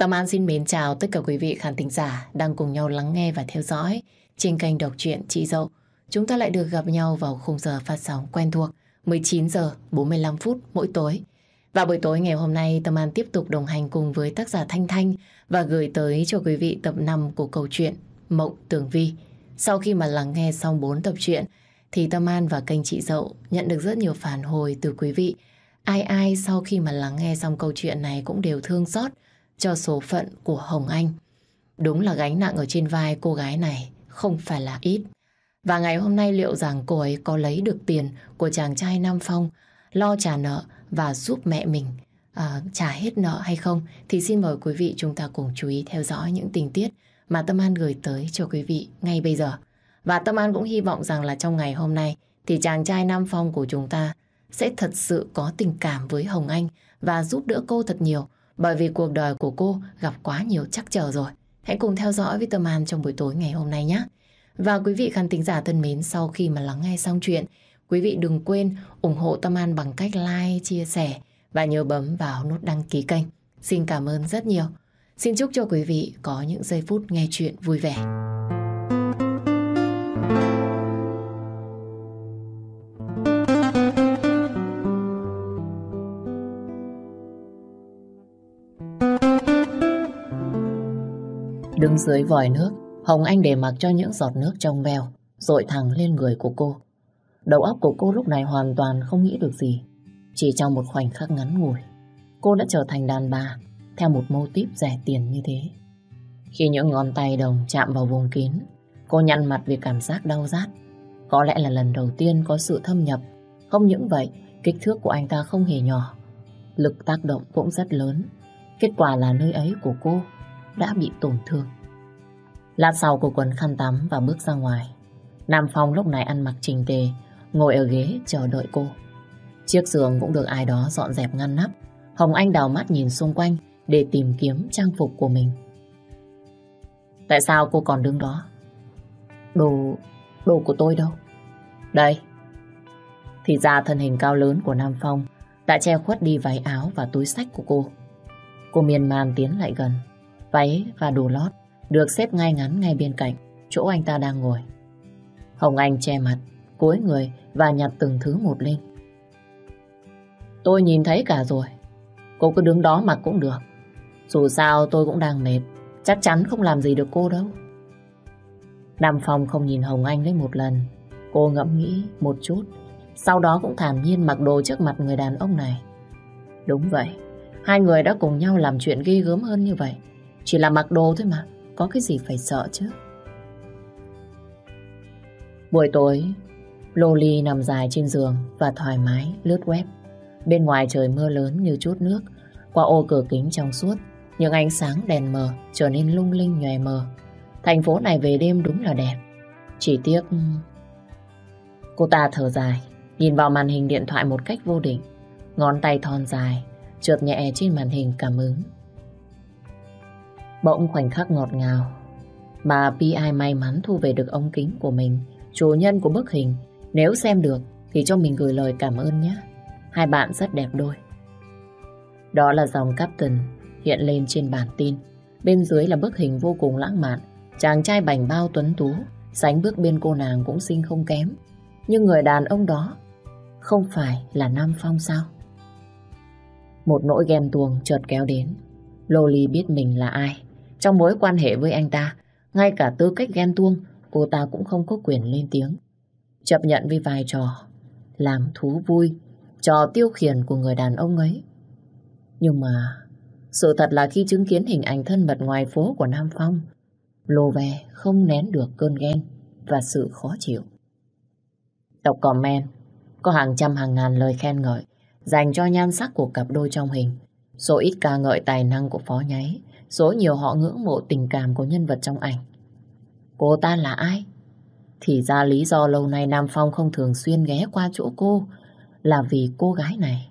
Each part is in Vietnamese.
Tâm An xin mến chào tất cả quý vị khán thính giả đang cùng nhau lắng nghe và theo dõi trên kênh đọc truyện Chị Dậu. Chúng ta lại được gặp nhau vào khung giờ phát sóng quen thuộc 19 giờ 45 phút mỗi tối. Và buổi tối ngày hôm nay, Tâm An tiếp tục đồng hành cùng với tác giả Thanh Thanh và gửi tới cho quý vị tập 5 của câu chuyện Mộng Tường Vi. Sau khi mà lắng nghe xong 4 tập truyện, thì Tâm An và kênh Chị Dậu nhận được rất nhiều phản hồi từ quý vị. Ai ai sau khi mà lắng nghe xong câu chuyện này cũng đều thương xót cho số phận của Hồng Anh. Đúng là gánh nặng ở trên vai cô gái này không phải là ít. Và ngày hôm nay liệu rằng cô ấy có lấy được tiền của chàng trai Nam Phong lo trả nợ và giúp mẹ mình à, trả hết nợ hay không thì xin mời quý vị chúng ta cùng chú ý theo dõi những tình tiết mà Tâm An gửi tới cho quý vị ngay bây giờ. Và Tâm An cũng hy vọng rằng là trong ngày hôm nay thì chàng trai Nam Phong của chúng ta sẽ thật sự có tình cảm với Hồng Anh và giúp đỡ cô thật nhiều bởi vì cuộc đời của cô gặp quá nhiều chắc trở rồi. Hãy cùng theo dõi với Tâm An trong buổi tối ngày hôm nay nhé. Và quý vị khán thính giả thân mến, sau khi mà lắng nghe xong chuyện, quý vị đừng quên ủng hộ Tâm An bằng cách like, chia sẻ và nhớ bấm vào nút đăng ký kênh. Xin cảm ơn rất nhiều. Xin chúc cho quý vị có những giây phút nghe chuyện vui vẻ. Đứng dưới vòi nước, Hồng Anh để mặc cho những giọt nước trong veo dội thẳng lên người của cô. Đầu óc của cô lúc này hoàn toàn không nghĩ được gì. Chỉ trong một khoảnh khắc ngắn ngủi, cô đã trở thành đàn bà theo một mô típ rẻ tiền như thế. Khi những ngón tay đồng chạm vào vùng kín, cô nhăn mặt vì cảm giác đau rát. Có lẽ là lần đầu tiên có sự thâm nhập. Không những vậy, kích thước của anh ta không hề nhỏ. Lực tác động cũng rất lớn. Kết quả là nơi ấy của cô đã bị tổn thương. Lát sau cô quấn khăn tắm và bước ra ngoài. Nam Phong lúc này ăn mặc trình tề, ngồi ở ghế chờ đợi cô. Chiếc giường cũng được ai đó dọn dẹp ngăn nắp. Hồng Anh đào mắt nhìn xung quanh để tìm kiếm trang phục của mình. Tại sao cô còn đứng đó? Đồ... đồ của tôi đâu? Đây. Thì ra thân hình cao lớn của Nam Phong đã che khuất đi váy áo và túi sách của cô. Cô miên man tiến lại gần. Váy và đồ lót được xếp ngay ngắn ngay bên cạnh chỗ anh ta đang ngồi. Hồng Anh che mặt, cúi người và nhặt từng thứ một lên. Tôi nhìn thấy cả rồi. Cô cứ đứng đó mặc cũng được. Dù sao tôi cũng đang mệt, chắc chắn không làm gì được cô đâu. Nam Phong không nhìn Hồng Anh lấy một lần. Cô ngẫm nghĩ một chút, sau đó cũng thản nhiên mặc đồ trước mặt người đàn ông này. Đúng vậy, hai người đã cùng nhau làm chuyện ghi gớm hơn như vậy. Chỉ là mặc đồ thôi mà, có cái gì phải sợ chứ. Buổi tối, Loli nằm dài trên giường và thoải mái lướt web. Bên ngoài trời mưa lớn như chút nước, qua ô cửa kính trong suốt, những ánh sáng đèn mờ trở nên lung linh nhòe mờ. Thành phố này về đêm đúng là đẹp. Chỉ tiếc... Cô ta thở dài, nhìn vào màn hình điện thoại một cách vô định. Ngón tay thon dài, trượt nhẹ trên màn hình cảm ứng. Bỗng khoảnh khắc ngọt ngào, bà Pi may mắn thu về được ống kính của mình, chủ nhân của bức hình. Nếu xem được thì cho mình gửi lời cảm ơn nhé. Hai bạn rất đẹp đôi. Đó là dòng Captain hiện lên trên bản tin. Bên dưới là bức hình vô cùng lãng mạn. Chàng trai bảnh bao tuấn tú, sánh bước bên cô nàng cũng xinh không kém. Nhưng người đàn ông đó không phải là Nam Phong sao? Một nỗi ghen tuông chợt kéo đến. Loli biết mình là ai. Trong mối quan hệ với anh ta, ngay cả tư cách ghen tuông, cô ta cũng không có quyền lên tiếng. Chấp nhận với vai trò, làm thú vui, trò tiêu khiển của người đàn ông ấy. Nhưng mà, sự thật là khi chứng kiến hình ảnh thân mật ngoài phố của Nam Phong, Lô Ve không nén được cơn ghen và sự khó chịu. Đọc comment, có hàng trăm hàng ngàn lời khen ngợi dành cho nhan sắc của cặp đôi trong hình. Số ít ca ngợi tài năng của phó nháy, số nhiều họ ngưỡng mộ tình cảm của nhân vật trong ảnh. Cô ta là ai? Thì ra lý do lâu nay Nam Phong không thường xuyên ghé qua chỗ cô là vì cô gái này.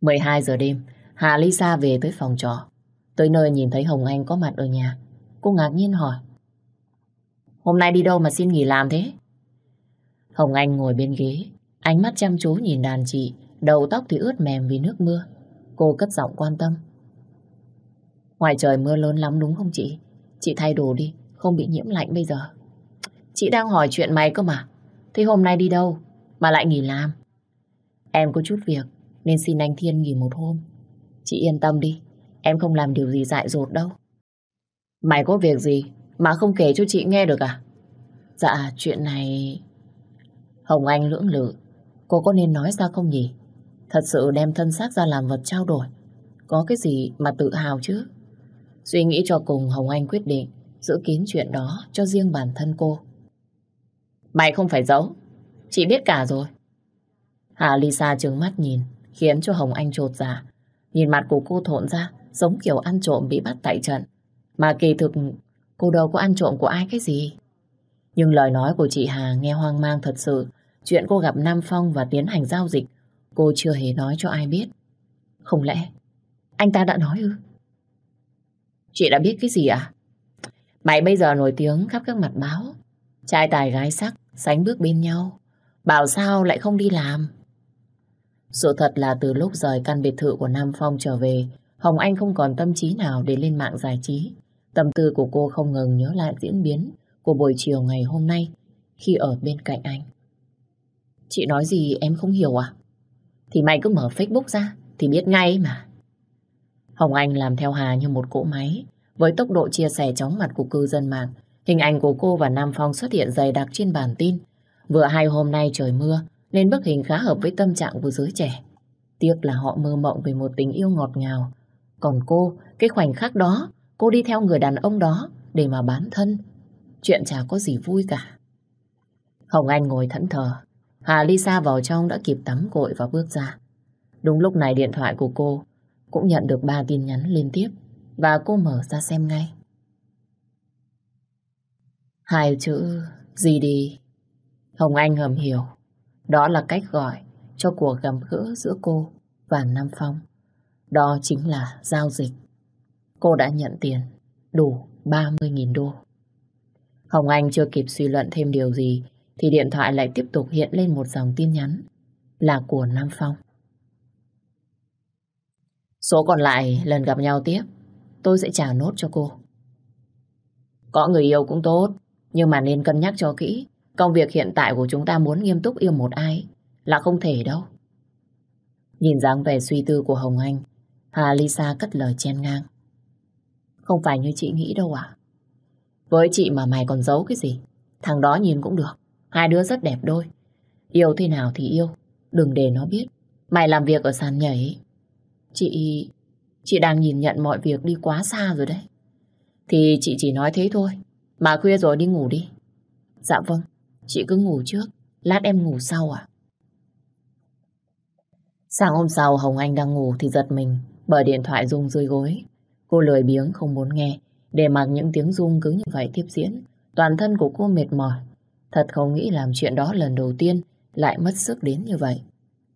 12 giờ đêm, Hà Lisa về tới phòng trọ. Tới nơi nhìn thấy Hồng Anh có mặt ở nhà. Cô ngạc nhiên hỏi. Hôm nay đi đâu mà xin nghỉ làm thế? Hồng Anh ngồi bên ghế, ánh mắt chăm chú nhìn đàn chị, đầu tóc thì ướt mềm vì nước mưa. Cô cất giọng quan tâm. Ngoài trời mưa lớn lắm đúng không chị? Chị thay đồ đi, không bị nhiễm lạnh bây giờ. Chị đang hỏi chuyện mày cơ mà. Thế hôm nay đi đâu mà lại nghỉ làm? Em có chút việc nên xin anh Thiên nghỉ một hôm. Chị yên tâm đi, em không làm điều gì dại dột đâu. Mày có việc gì mà không kể cho chị nghe được à? Dạ, chuyện này... Hồng Anh lưỡng lự, cô có nên nói ra không nhỉ? Thật sự đem thân xác ra làm vật trao đổi. Có cái gì mà tự hào chứ? Suy nghĩ cho cùng Hồng Anh quyết định giữ kín chuyện đó cho riêng bản thân cô. Mày không phải giấu, chị biết cả rồi. Hà Lisa trừng mắt nhìn, khiến cho Hồng Anh trột dạ. Nhìn mặt của cô thộn ra, giống kiểu ăn trộm bị bắt tại trận. Mà kỳ thực, cô đâu có ăn trộm của ai cái gì. Nhưng lời nói của chị Hà nghe hoang mang thật sự. Chuyện cô gặp Nam Phong và tiến hành giao dịch, cô chưa hề nói cho ai biết. Không lẽ, anh ta đã nói ư? Chị đã biết cái gì à? Mày bây giờ nổi tiếng khắp các mặt báo. Trai tài gái sắc, sánh bước bên nhau. Bảo sao lại không đi làm? Sự thật là từ lúc rời căn biệt thự của Nam Phong trở về, Hồng Anh không còn tâm trí nào để lên mạng giải trí. Tâm tư của cô không ngừng nhớ lại diễn biến của buổi chiều ngày hôm nay khi ở bên cạnh anh. Chị nói gì em không hiểu à? Thì mày cứ mở Facebook ra thì biết ngay mà. Hồng Anh làm theo Hà như một cỗ máy. Với tốc độ chia sẻ chóng mặt của cư dân mạng, hình ảnh của cô và Nam Phong xuất hiện dày đặc trên bản tin. Vừa hai hôm nay trời mưa, nên bức hình khá hợp với tâm trạng của giới trẻ. Tiếc là họ mơ mộng về một tình yêu ngọt ngào. Còn cô, cái khoảnh khắc đó, cô đi theo người đàn ông đó để mà bán thân. Chuyện chả có gì vui cả. Hồng Anh ngồi thẫn thờ. Hà Lisa vào trong đã kịp tắm gội và bước ra. Đúng lúc này điện thoại của cô cũng nhận được ba tin nhắn liên tiếp, và cô mở ra xem ngay. Hai chữ gì đi? Hồng Anh hầm hiểu. Đó là cách gọi cho cuộc gặp gỡ giữa cô và Nam Phong. Đó chính là giao dịch. Cô đã nhận tiền, đủ 30.000 đô. Hồng Anh chưa kịp suy luận thêm điều gì, thì điện thoại lại tiếp tục hiện lên một dòng tin nhắn là của Nam Phong. Số còn lại lần gặp nhau tiếp tôi sẽ trả nốt cho cô. Có người yêu cũng tốt nhưng mà nên cân nhắc cho kỹ Công việc hiện tại của chúng ta muốn nghiêm túc yêu một ai là không thể đâu. Nhìn dáng vẻ suy tư của Hồng Anh, Hà Lisa cất lời chen ngang. Không phải như chị nghĩ đâu à? Với chị mà mày còn giấu cái gì? Thằng đó nhìn cũng được. Hai đứa rất đẹp đôi. Yêu thế nào thì yêu. Đừng để nó biết. Mày làm việc ở sàn nhảy. Chị... Chị đang nhìn nhận mọi việc đi quá xa rồi đấy. Thì chị chỉ nói thế thôi. Mà khuya rồi đi ngủ đi. Dạ vâng. Chị cứ ngủ trước, lát em ngủ sau à? Sáng hôm sau Hồng Anh đang ngủ thì giật mình bởi điện thoại rung dưới gối. Cô lười biếng không muốn nghe để mặc những tiếng rung cứ như vậy tiếp diễn. Toàn thân của cô mệt mỏi. Thật không nghĩ làm chuyện đó lần đầu tiên lại mất sức đến như vậy.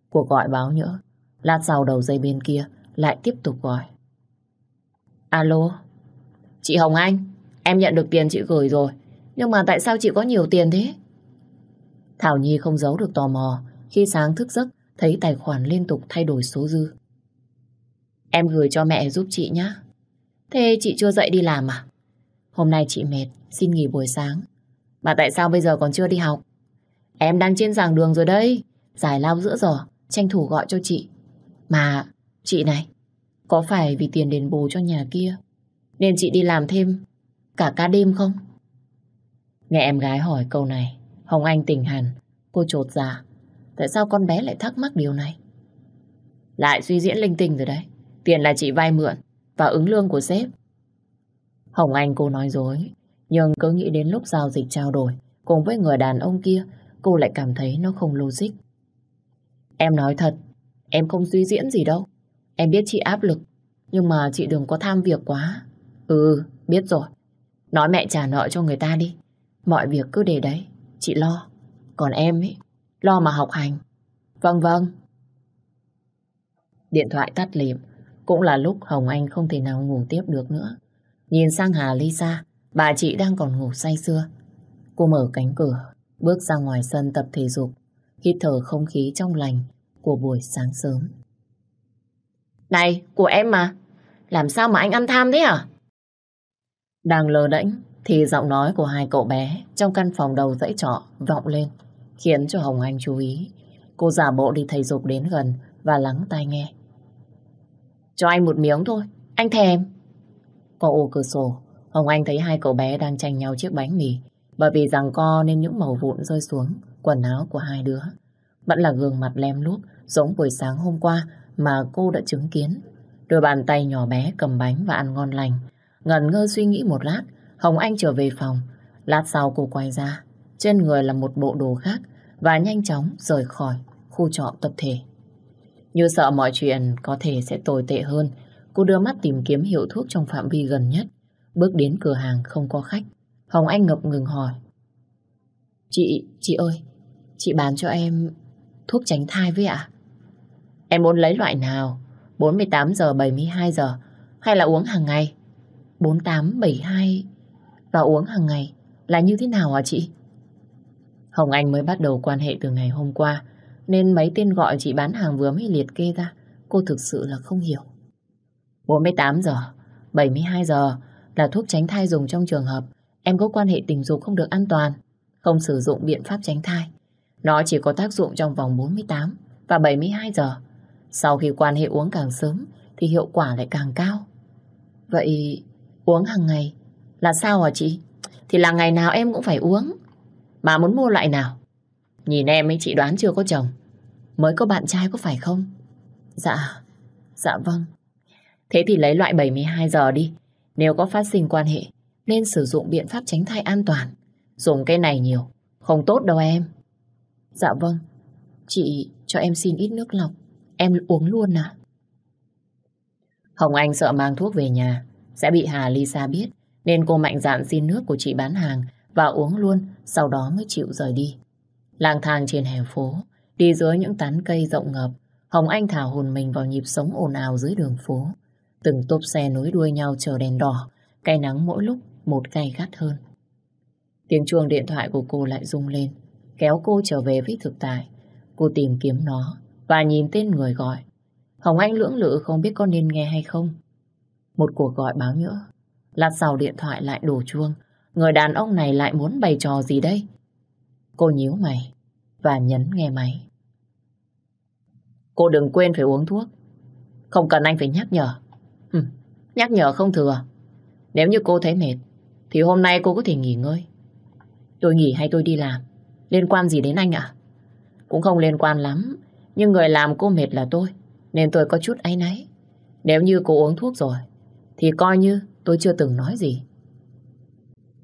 Cuộc gọi báo nhỡ. Lát sau đầu dây bên kia lại tiếp tục gọi. Alo? Chị Hồng Anh, em nhận được tiền chị gửi rồi. Nhưng mà tại sao chị có nhiều tiền thế? Thảo Nhi không giấu được tò mò khi sáng thức giấc thấy tài khoản liên tục thay đổi số dư. Em gửi cho mẹ giúp chị nhé. Thế chị chưa dậy đi làm à? Hôm nay chị mệt, xin nghỉ buổi sáng. Mà tại sao bây giờ còn chưa đi học? Em đang trên giảng đường rồi đây Giải lao giữa giờ, tranh thủ gọi cho chị. Mà, chị này, có phải vì tiền đền bù cho nhà kia nên chị đi làm thêm cả ca đêm không? Nghe em gái hỏi câu này, Hồng Anh tỉnh hẳn, cô trột dạ. Tại sao con bé lại thắc mắc điều này? Lại suy diễn linh tinh rồi đấy. Tiền là chị vay mượn và ứng lương của sếp. Hồng Anh cô nói dối, nhưng cứ nghĩ đến lúc giao dịch trao đổi cùng với người đàn ông kia, cô lại cảm thấy nó không logic. Em nói thật, em không suy diễn gì đâu. Em biết chị áp lực, nhưng mà chị đừng có tham việc quá. Ừ, biết rồi. Nói mẹ trả nợ cho người ta đi. Mọi việc cứ để đấy. Chị lo. Còn em ấy, lo mà học hành. Vâng vâng. Điện thoại tắt lịm. Cũng là lúc Hồng Anh không thể nào ngủ tiếp được nữa. Nhìn sang Hà Lisa, bà chị đang còn ngủ say sưa. Cô mở cánh cửa, bước ra ngoài sân tập thể dục, hít thở không khí trong lành của buổi sáng sớm. Này, của em mà. Làm sao mà anh ăn tham thế à? Đang lờ đễnh thì giọng nói của hai cậu bé trong căn phòng đầu dãy trọ vọng lên, khiến cho Hồng Anh chú ý. Cô giả bộ đi thầy dục đến gần và lắng tai nghe. Cho anh một miếng thôi, anh thèm. Có ô cửa sổ, Hồng Anh thấy hai cậu bé đang tranh nhau chiếc bánh mì. Bởi vì rằng co nên những màu vụn rơi xuống quần áo của hai đứa. Vẫn là gương mặt lem luốc giống buổi sáng hôm qua mà cô đã chứng kiến. Đôi bàn tay nhỏ bé cầm bánh và ăn ngon lành. Ngần ngơ suy nghĩ một lát, Hồng Anh trở về phòng. Lát sau cô quay ra, trên người là một bộ đồ khác và nhanh chóng rời khỏi khu trọ tập thể. Như sợ mọi chuyện có thể sẽ tồi tệ hơn, cô đưa mắt tìm kiếm hiệu thuốc trong phạm vi gần nhất. Bước đến cửa hàng không có khách. Hồng Anh ngập ngừng hỏi. Chị, chị ơi, chị bán cho em thuốc tránh thai với ạ? Em muốn lấy loại nào? 48 giờ, 72 giờ hay là uống hàng ngày? 48, 72 và uống hàng ngày là như thế nào hả chị? Hồng Anh mới bắt đầu quan hệ từ ngày hôm qua nên mấy tên gọi chị bán hàng vừa mới liệt kê ra cô thực sự là không hiểu. 48 giờ, 72 giờ là thuốc tránh thai dùng trong trường hợp em có quan hệ tình dục không được an toàn, không sử dụng biện pháp tránh thai. Nó chỉ có tác dụng trong vòng 48 và 72 giờ. Sau khi quan hệ uống càng sớm thì hiệu quả lại càng cao. Vậy uống hàng ngày là sao hả chị? Thì là ngày nào em cũng phải uống. Mà muốn mua loại nào? Nhìn em ấy chị đoán chưa có chồng. Mới có bạn trai có phải không? Dạ, dạ vâng. Thế thì lấy loại 72 giờ đi. Nếu có phát sinh quan hệ, nên sử dụng biện pháp tránh thai an toàn. Dùng cái này nhiều, không tốt đâu em. Dạ vâng, chị cho em xin ít nước lọc, em uống luôn à. Hồng Anh sợ mang thuốc về nhà, sẽ bị Hà Lisa biết, nên cô mạnh dạn xin nước của chị bán hàng và uống luôn, sau đó mới chịu rời đi. Lang thang trên hè phố, đi dưới những tán cây rộng ngập, Hồng Anh thả hồn mình vào nhịp sống ồn ào dưới đường phố. Từng tốp xe nối đuôi nhau chờ đèn đỏ, cay nắng mỗi lúc một cay gắt hơn. Tiếng chuông điện thoại của cô lại rung lên, kéo cô trở về với thực tại. Cô tìm kiếm nó và nhìn tên người gọi. Hồng Anh lưỡng lự không biết có nên nghe hay không. Một cuộc gọi báo nhỡ. Lát sau điện thoại lại đổ chuông. Người đàn ông này lại muốn bày trò gì đây? Cô nhíu mày và nhấn nghe máy. Cô đừng quên phải uống thuốc. Không cần anh phải nhắc nhở. Ừ, nhắc nhở không thừa. Nếu như cô thấy mệt, thì hôm nay cô có thể nghỉ ngơi. Tôi nghỉ hay tôi đi làm? Liên quan gì đến anh ạ? Cũng không liên quan lắm, nhưng người làm cô mệt là tôi, nên tôi có chút áy náy. Nếu như cô uống thuốc rồi, thì coi như tôi chưa từng nói gì.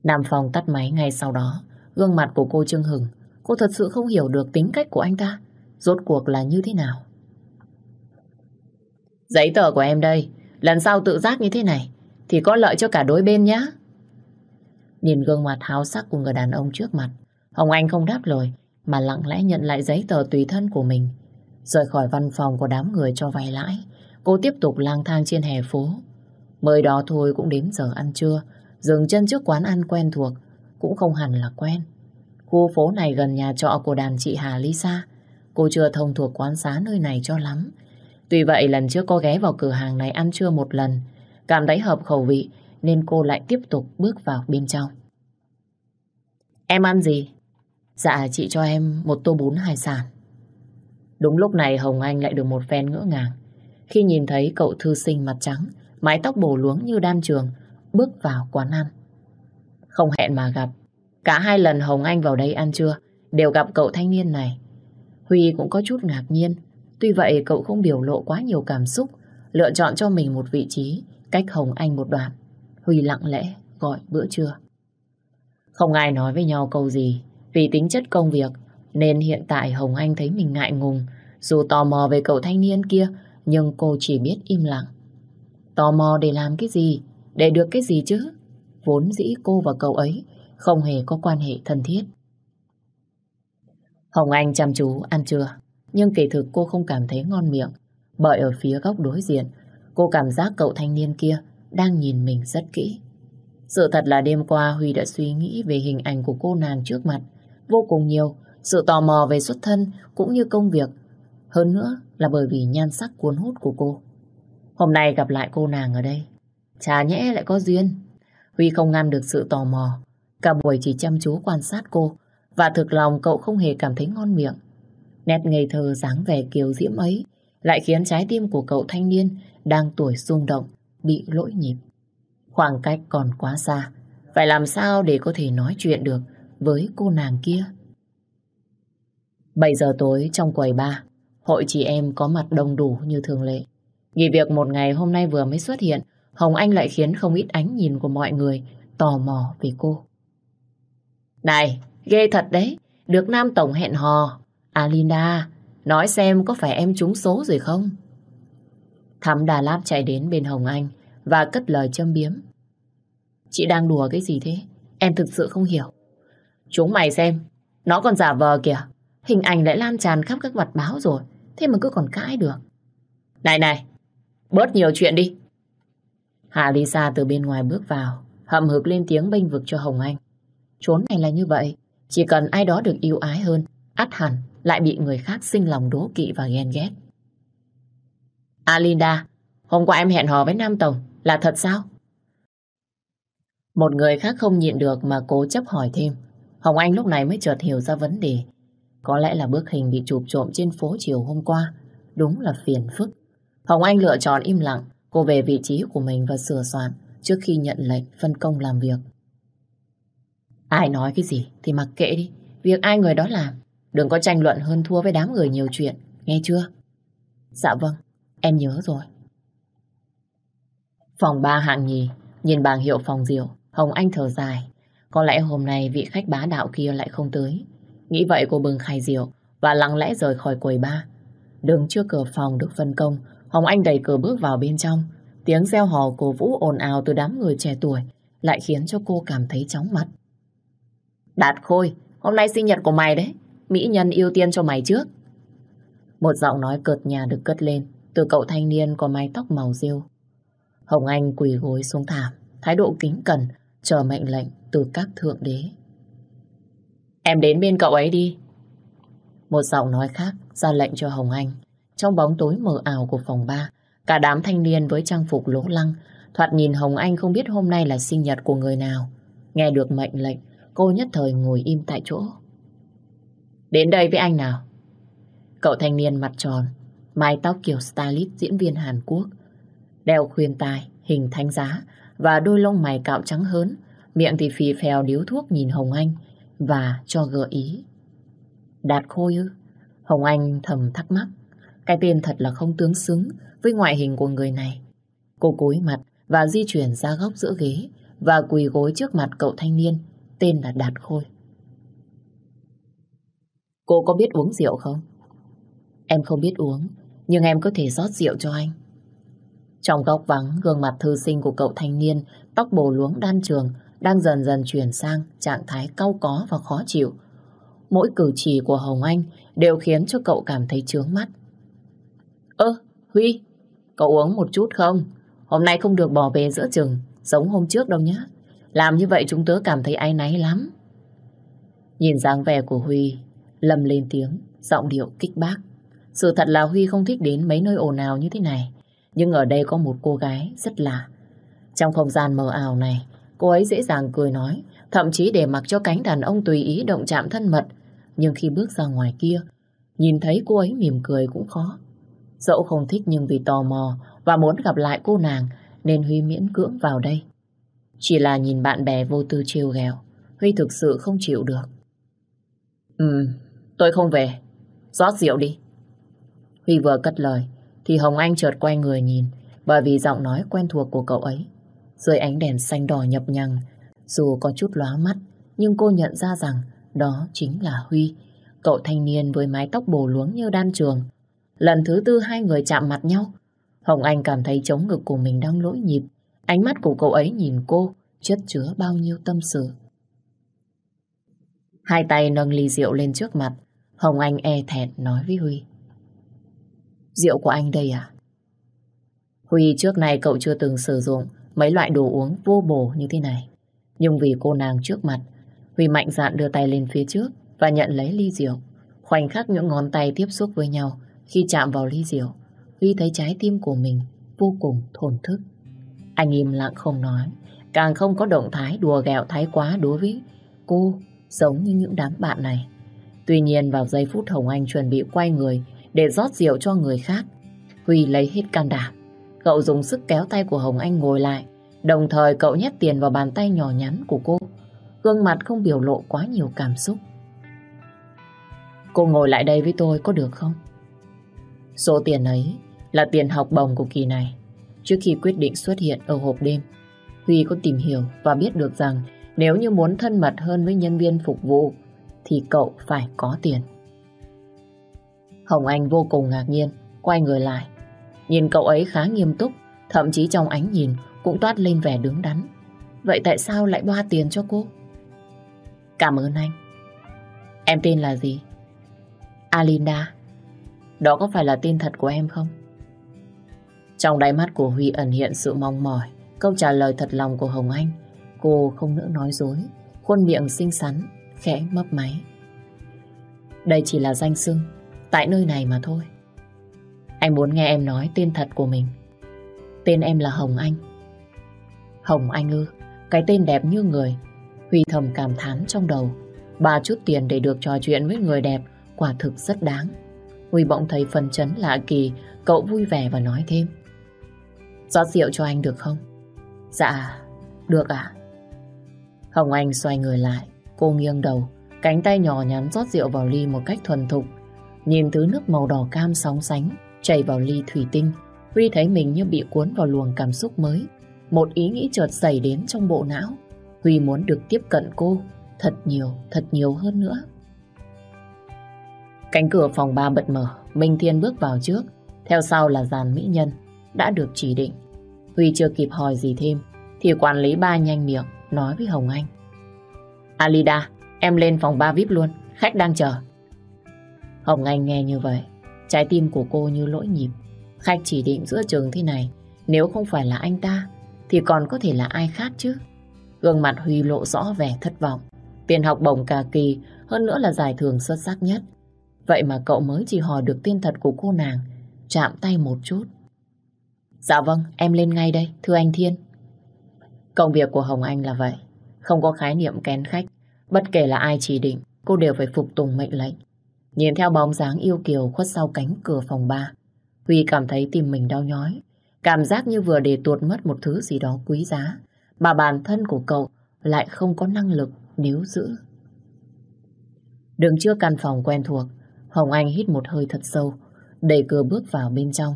Nam Phong tắt máy ngay sau đó, gương mặt của cô trưng hừng. Cô thật sự không hiểu được tính cách của anh ta, rốt cuộc là như thế nào. Giấy tờ của em đây, lần sau tự giác như thế này, thì có lợi cho cả đôi bên nhé. Nhìn gương mặt háo sắc của người đàn ông trước mặt, Hồng Anh không đáp lời, mà lặng lẽ nhận lại giấy tờ tùy thân của mình. Rời khỏi văn phòng của đám người cho vay lãi, cô tiếp tục lang thang trên hè phố. Mới đó thôi cũng đến giờ ăn trưa, dừng chân trước quán ăn quen thuộc, cũng không hẳn là quen. Khu phố này gần nhà trọ của đàn chị Hà Lisa, cô chưa thông thuộc quán xá nơi này cho lắm. Tuy vậy lần trước có ghé vào cửa hàng này ăn trưa một lần, Cảm thấy hợp khẩu vị nên cô lại tiếp tục bước vào bên trong. Em ăn gì? Dạ chị cho em một tô bún hải sản. Đúng lúc này Hồng Anh lại được một phen ngỡ ngàng. Khi nhìn thấy cậu thư sinh mặt trắng, mái tóc bổ luống như đan trường, bước vào quán ăn. Không hẹn mà gặp. Cả hai lần Hồng Anh vào đây ăn trưa, đều gặp cậu thanh niên này. Huy cũng có chút ngạc nhiên. Tuy vậy cậu không biểu lộ quá nhiều cảm xúc, lựa chọn cho mình một vị trí Cách Hồng Anh một đoạn, Huy lặng lẽ gọi bữa trưa. Không ai nói với nhau câu gì, vì tính chất công việc, nên hiện tại Hồng Anh thấy mình ngại ngùng. Dù tò mò về cậu thanh niên kia, nhưng cô chỉ biết im lặng. Tò mò để làm cái gì? Để được cái gì chứ? Vốn dĩ cô và cậu ấy không hề có quan hệ thân thiết. Hồng Anh chăm chú ăn trưa, nhưng kỳ thực cô không cảm thấy ngon miệng, bởi ở phía góc đối diện Cô cảm giác cậu thanh niên kia đang nhìn mình rất kỹ. Sự thật là đêm qua Huy đã suy nghĩ về hình ảnh của cô nàng trước mặt vô cùng nhiều, sự tò mò về xuất thân cũng như công việc. Hơn nữa là bởi vì nhan sắc cuốn hút của cô. Hôm nay gặp lại cô nàng ở đây. Chả nhẽ lại có duyên. Huy không ngăn được sự tò mò. Cả buổi chỉ chăm chú quan sát cô. Và thực lòng cậu không hề cảm thấy ngon miệng. Nét ngây thơ dáng vẻ kiều diễm ấy lại khiến trái tim của cậu thanh niên đang tuổi rung động bị lỗi nhịp. Khoảng cách còn quá xa. Phải làm sao để có thể nói chuyện được với cô nàng kia? 7 giờ tối trong quầy ba, hội chị em có mặt đông đủ như thường lệ. Nghỉ việc một ngày hôm nay vừa mới xuất hiện, Hồng Anh lại khiến không ít ánh nhìn của mọi người tò mò về cô. Này, ghê thật đấy, được Nam Tổng hẹn hò. Alinda, nói xem có phải em trúng số rồi không? Thắm Đà Lạt chạy đến bên Hồng Anh và cất lời châm biếm. Chị đang đùa cái gì thế? Em thực sự không hiểu. Chúng mày xem, nó còn giả vờ kìa. Hình ảnh lại lan tràn khắp các mặt báo rồi. Thế mà cứ còn cãi được. Này này, bớt nhiều chuyện đi. Hà Lisa từ bên ngoài bước vào, hậm hực lên tiếng bênh vực cho Hồng Anh. Chốn này là như vậy, chỉ cần ai đó được yêu ái hơn, ắt hẳn lại bị người khác sinh lòng đố kỵ và ghen ghét. Alinda, hôm qua em hẹn hò với Nam Tổng, là thật sao? Một người khác không nhịn được mà cố chấp hỏi thêm. Hồng Anh lúc này mới chợt hiểu ra vấn đề. Có lẽ là bức hình bị chụp trộm trên phố chiều hôm qua. Đúng là phiền phức. Hồng Anh lựa chọn im lặng, cô về vị trí của mình và sửa soạn trước khi nhận lệnh phân công làm việc. Ai nói cái gì thì mặc kệ đi, việc ai người đó làm. Đừng có tranh luận hơn thua với đám người nhiều chuyện, nghe chưa? Dạ vâng, em nhớ rồi. Phòng ba hạng nhì, nhìn bảng hiệu phòng rượu, Hồng Anh thở dài. Có lẽ hôm nay vị khách bá đạo kia lại không tới. Nghĩ vậy cô bừng khai rượu và lặng lẽ rời khỏi quầy ba. Đứng trước cửa phòng được phân công, Hồng Anh đẩy cửa bước vào bên trong. Tiếng reo hò cổ vũ ồn ào từ đám người trẻ tuổi lại khiến cho cô cảm thấy chóng mặt. Đạt Khôi, hôm nay sinh nhật của mày đấy. Mỹ nhân ưu tiên cho mày trước. Một giọng nói cợt nhà được cất lên từ cậu thanh niên có mái tóc màu rêu. Hồng Anh quỳ gối xuống thảm, thái độ kính cẩn, chờ mệnh lệnh từ các thượng đế. Em đến bên cậu ấy đi. Một giọng nói khác ra lệnh cho Hồng Anh. Trong bóng tối mờ ảo của phòng ba, cả đám thanh niên với trang phục lỗ lăng, thoạt nhìn Hồng Anh không biết hôm nay là sinh nhật của người nào. Nghe được mệnh lệnh, cô nhất thời ngồi im tại chỗ. Đến đây với anh nào. Cậu thanh niên mặt tròn, mái tóc kiểu stylist diễn viên Hàn Quốc, đeo khuyên tai, hình thanh giá và đôi lông mày cạo trắng hớn, miệng thì phì phèo điếu thuốc nhìn Hồng Anh và cho gợi ý. Đạt Khôi ư? Hồng Anh thầm thắc mắc. Cái tên thật là không tương xứng với ngoại hình của người này. Cô cúi mặt và di chuyển ra góc giữa ghế và quỳ gối trước mặt cậu thanh niên tên là Đạt Khôi. Cô có biết uống rượu không? Em không biết uống, nhưng em có thể rót rượu cho anh. Trong góc vắng, gương mặt thư sinh của cậu thanh niên, tóc bồ luống đan trường, đang dần dần chuyển sang trạng thái cau có và khó chịu. Mỗi cử chỉ của Hồng Anh đều khiến cho cậu cảm thấy chướng mắt. Ơ, Huy, cậu uống một chút không? Hôm nay không được bỏ về giữa chừng, giống hôm trước đâu nhé. Làm như vậy chúng tớ cảm thấy áy náy lắm. Nhìn dáng vẻ của Huy, Lâm lên tiếng, giọng điệu kích bác. Sự thật là Huy không thích đến mấy nơi ồn ào như thế này. Nhưng ở đây có một cô gái rất lạ. Trong không gian mờ ảo này, cô ấy dễ dàng cười nói, thậm chí để mặc cho cánh đàn ông tùy ý động chạm thân mật. Nhưng khi bước ra ngoài kia, nhìn thấy cô ấy mỉm cười cũng khó. Dẫu không thích nhưng vì tò mò và muốn gặp lại cô nàng nên Huy miễn cưỡng vào đây. Chỉ là nhìn bạn bè vô tư trêu ghẹo, Huy thực sự không chịu được. Ừ, tôi không về. rót rượu đi. Huy vừa cất lời, thì Hồng Anh chợt quay người nhìn, bởi vì giọng nói quen thuộc của cậu ấy. Dưới ánh đèn xanh đỏ nhập nhằng, dù có chút lóa mắt, nhưng cô nhận ra rằng đó chính là Huy, cậu thanh niên với mái tóc bồ luống như đan trường. Lần thứ tư hai người chạm mặt nhau, Hồng Anh cảm thấy chống ngực của mình đang lỗi nhịp. Ánh mắt của cậu ấy nhìn cô, chất chứa bao nhiêu tâm sự. Hai tay nâng ly rượu lên trước mặt, Hồng Anh e thẹn nói với Huy. Rượu của anh đây à? Huy trước này cậu chưa từng sử dụng mấy loại đồ uống vô bổ như thế này. Nhưng vì cô nàng trước mặt, Huy mạnh dạn đưa tay lên phía trước và nhận lấy ly rượu. Khoảnh khắc những ngón tay tiếp xúc với nhau khi chạm vào ly rượu, Huy thấy trái tim của mình vô cùng thổn thức. Anh im lặng không nói, càng không có động thái đùa ghẹo thái quá đối với cô, giống như những đám bạn này. Tuy nhiên vào giây phút Hồng Anh chuẩn bị quay người để rót rượu cho người khác, Huy lấy hết can đảm. Cậu dùng sức kéo tay của Hồng Anh ngồi lại, đồng thời cậu nhét tiền vào bàn tay nhỏ nhắn của cô. Gương mặt không biểu lộ quá nhiều cảm xúc. Cô ngồi lại đây với tôi có được không? Số tiền ấy là tiền học bổng của kỳ này. Trước khi quyết định xuất hiện ở hộp đêm, Huy có tìm hiểu và biết được rằng nếu như muốn thân mật hơn với nhân viên phục vụ thì cậu phải có tiền. Hồng Anh vô cùng ngạc nhiên, quay người lại. Nhìn cậu ấy khá nghiêm túc, thậm chí trong ánh nhìn cũng toát lên vẻ đứng đắn. Vậy tại sao lại boa tiền cho cô? Cảm ơn anh. Em tên là gì? Alinda. Đó có phải là tên thật của em không? Trong đáy mắt của Huy ẩn hiện sự mong mỏi, câu trả lời thật lòng của Hồng Anh. Cô không nỡ nói dối, khuôn miệng xinh xắn, khẽ mấp máy. Đây chỉ là danh xưng, tại nơi này mà thôi. Anh muốn nghe em nói tên thật của mình. Tên em là Hồng Anh. Hồng Anh ư, cái tên đẹp như người. Huy thầm cảm thán trong đầu. Ba chút tiền để được trò chuyện với người đẹp quả thực rất đáng. Huy bỗng thấy phần chấn lạ kỳ, cậu vui vẻ và nói thêm. Rót rượu cho anh được không? Dạ, được ạ. Hồng Anh xoay người lại, cô nghiêng đầu, cánh tay nhỏ nhắn rót rượu vào ly một cách thuần thục. Nhìn thứ nước màu đỏ cam sóng sánh, chảy vào ly thủy tinh, Huy thấy mình như bị cuốn vào luồng cảm xúc mới. Một ý nghĩ chợt xảy đến trong bộ não. Huy muốn được tiếp cận cô thật nhiều, thật nhiều hơn nữa. Cánh cửa phòng ba bật mở, Minh Thiên bước vào trước, theo sau là dàn mỹ nhân, đã được chỉ định. Huy chưa kịp hỏi gì thêm, thì quản lý ba nhanh miệng, nói với Hồng Anh. Alida, em lên phòng ba VIP luôn, khách đang chờ. Hồng Anh nghe như vậy, trái tim của cô như lỗi nhịp. Khách chỉ định giữa trường thế này, nếu không phải là anh ta, thì còn có thể là ai khác chứ. Gương mặt Huy lộ rõ vẻ thất vọng. Tiền học bổng cả kỳ, hơn nữa là giải thưởng xuất sắc nhất. Vậy mà cậu mới chỉ hỏi được tên thật của cô nàng, chạm tay một chút. Dạ vâng, em lên ngay đây, thưa anh Thiên. Công việc của Hồng Anh là vậy, không có khái niệm kén khách. Bất kể là ai chỉ định, cô đều phải phục tùng mệnh lệnh. Nhìn theo bóng dáng yêu kiều khuất sau cánh cửa phòng ba, Huy cảm thấy tim mình đau nhói. Cảm giác như vừa để tuột mất một thứ gì đó quý giá, mà bản thân của cậu lại không có năng lực níu giữ. Đứng trước căn phòng quen thuộc, Hồng Anh hít một hơi thật sâu, đẩy cửa bước vào bên trong.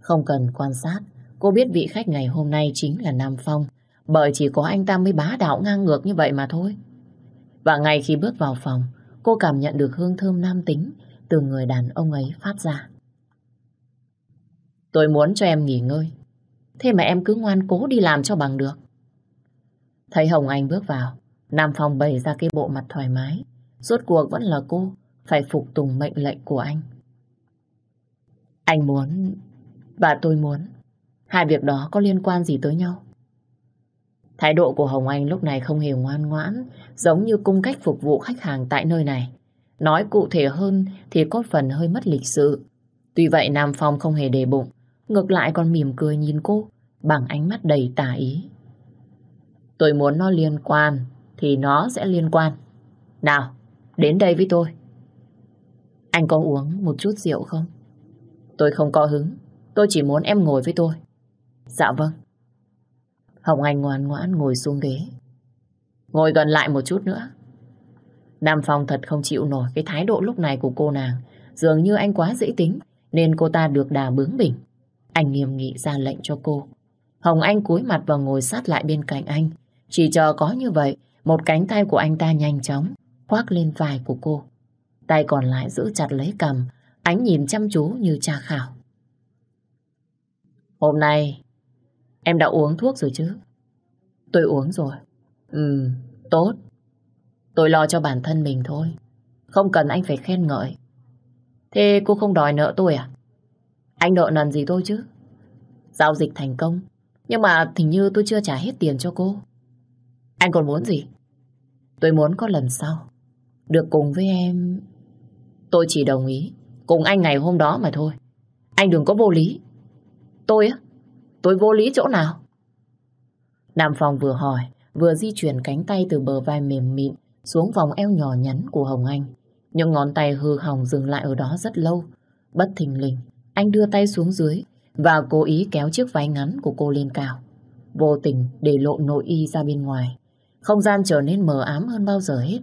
Không cần quan sát, cô biết vị khách ngày hôm nay chính là Nam Phong, bởi chỉ có anh ta mới bá đạo ngang ngược như vậy mà thôi. Và ngay khi bước vào phòng, cô cảm nhận được hương thơm nam tính từ người đàn ông ấy phát ra. Tôi muốn cho em nghỉ ngơi, thế mà em cứ ngoan cố đi làm cho bằng được. Thấy Hồng Anh bước vào, Nam Phong bày ra cái bộ mặt thoải mái. Rốt cuộc vẫn là cô, phải phục tùng mệnh lệnh của anh. Anh muốn và tôi muốn. Hai việc đó có liên quan gì tới nhau? Thái độ của Hồng Anh lúc này không hề ngoan ngoãn, giống như cung cách phục vụ khách hàng tại nơi này. Nói cụ thể hơn thì có phần hơi mất lịch sự. Tuy vậy Nam Phong không hề đề bụng, ngược lại còn mỉm cười nhìn cô bằng ánh mắt đầy tà ý. Tôi muốn nó liên quan thì nó sẽ liên quan. Nào, đến đây với tôi. Anh có uống một chút rượu không? Tôi không có hứng. Tôi chỉ muốn em ngồi với tôi. Dạ vâng. Hồng Anh ngoan ngoãn ngồi xuống ghế. Ngồi gần lại một chút nữa. Nam Phong thật không chịu nổi cái thái độ lúc này của cô nàng. Dường như anh quá dễ tính, nên cô ta được đà bướng bỉnh. Anh nghiêm nghị ra lệnh cho cô. Hồng Anh cúi mặt và ngồi sát lại bên cạnh anh. Chỉ chờ có như vậy, một cánh tay của anh ta nhanh chóng khoác lên vai của cô. Tay còn lại giữ chặt lấy cầm, ánh nhìn chăm chú như tra khảo. Hôm nay, em đã uống thuốc rồi chứ? Tôi uống rồi. Ừ, tốt. Tôi lo cho bản thân mình thôi. Không cần anh phải khen ngợi. Thế cô không đòi nợ tôi à? Anh nợ nần gì tôi chứ? Giao dịch thành công. Nhưng mà hình như tôi chưa trả hết tiền cho cô. Anh còn muốn gì? Tôi muốn có lần sau. Được cùng với em... Tôi chỉ đồng ý. Cùng anh ngày hôm đó mà thôi. Anh đừng có vô lý. Tôi á? Tôi vô lý chỗ nào? Nam Phong vừa hỏi, vừa di chuyển cánh tay từ bờ vai mềm mịn xuống vòng eo nhỏ nhắn của Hồng Anh. Những ngón tay hư hỏng dừng lại ở đó rất lâu. Bất thình lình, anh đưa tay xuống dưới và cố ý kéo chiếc váy ngắn của cô lên cao. Vô tình để lộ nội y ra bên ngoài. Không gian trở nên mờ ám hơn bao giờ hết.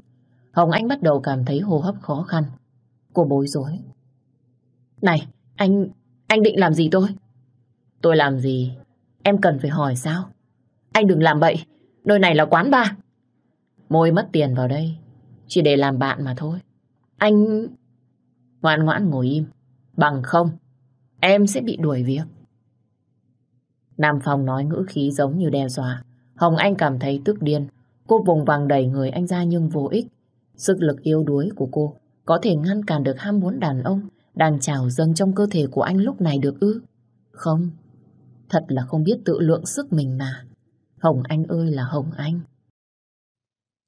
Hồng Anh bắt đầu cảm thấy hô hấp khó khăn. Cô bối rối. Này, anh... anh định làm gì tôi? Tôi làm gì? Em cần phải hỏi sao? Anh đừng làm bậy. Nơi này là quán bar. Môi mất tiền vào đây. Chỉ để làm bạn mà thôi. Anh... Ngoan ngoãn ngồi im. Bằng không, em sẽ bị đuổi việc. Nam Phong nói ngữ khí giống như đe dọa. Hồng Anh cảm thấy tức điên. Cô vùng vằng đẩy người anh ra nhưng vô ích. Sức lực yếu đuối của cô có thể ngăn cản được ham muốn đàn ông đang trào dâng trong cơ thể của anh lúc này được ư? Không, thật là không biết tự lượng sức mình mà. Hồng Anh ơi là Hồng Anh.